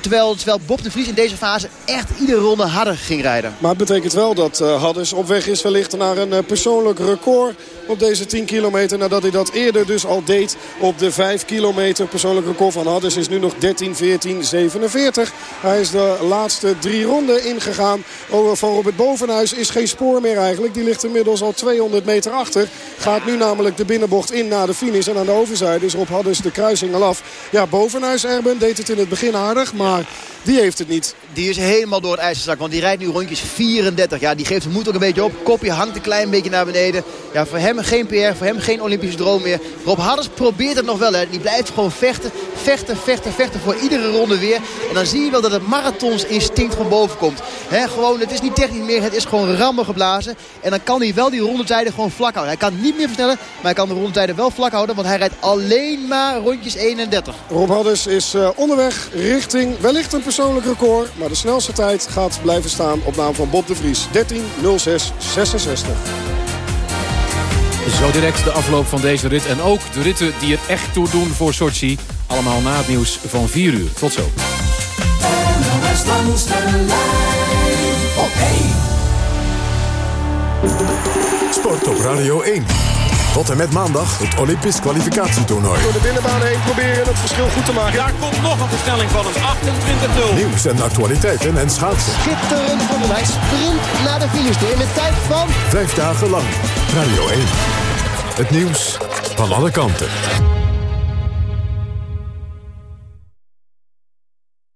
Terwijl, terwijl Bob de Vries in deze fase echt iedere ronde harder ging rijden. Maar het betekent wel dat uh, Hadders op weg is wellicht naar een uh, persoonlijk record op deze 10 kilometer. Nadat hij dat eerder dus al deed op de 5 kilometer. Persoonlijk record van Hadders is nu nog 13, 14, 47. Hij is de laatste drie ronden ingegaan. Van Robert Bovenhuis is geen spoor meer eigenlijk. Die ligt inmiddels al 200 meter achter. Gaat nu namelijk de binnenbocht in naar de finish. En aan de overzijde is Rob Hadders de kruising al af. Ja, Bovenhuis Erben deed het in het begin aardig. Maar die heeft het niet. Die is helemaal door het ijzerzak. Want die rijdt nu rondjes 34. Ja, die geeft zijn moed ook een beetje op. Kopje hangt een klein beetje naar beneden. Ja, voor hem geen PR. Voor hem geen Olympische droom meer. Rob Hadders probeert het nog wel. Hè. Die blijft gewoon vechten. Vechten, vechten, vechten voor iedere ronde weer. En dan zie je wel dat het marathonsinstinct van boven komt. He, gewoon, het is niet technisch meer. Het is gewoon rammen geblazen. En dan kan hij wel die rondetijden gewoon vlak houden. Hij kan niet meer versnellen. Maar hij kan de rondetijden wel vlak houden. Want hij rijdt alleen maar rondjes 31. Rob Hadders is uh, onderweg richting wellicht een persoonlijk record. Maar de snelste tijd gaat blijven staan op naam van Bob de Vries. 13.06.66. Zo direct de afloop van deze rit. En ook de ritten die er echt toe doen voor Sochi. Allemaal na het nieuws van 4 uur. Tot zo. Sport op Radio 1. Tot en met maandag het Olympisch kwalificatietoernooi. Door de binnenbaan heen proberen het verschil goed te maken. Daar komt nog een versnelling van hem. 28-0. Nieuws en actualiteiten en schaatsen. Schitterende voetbal. Hij sprint naar de finish in de tijd van... Vijf dagen lang. Radio 1. Het nieuws van alle kanten.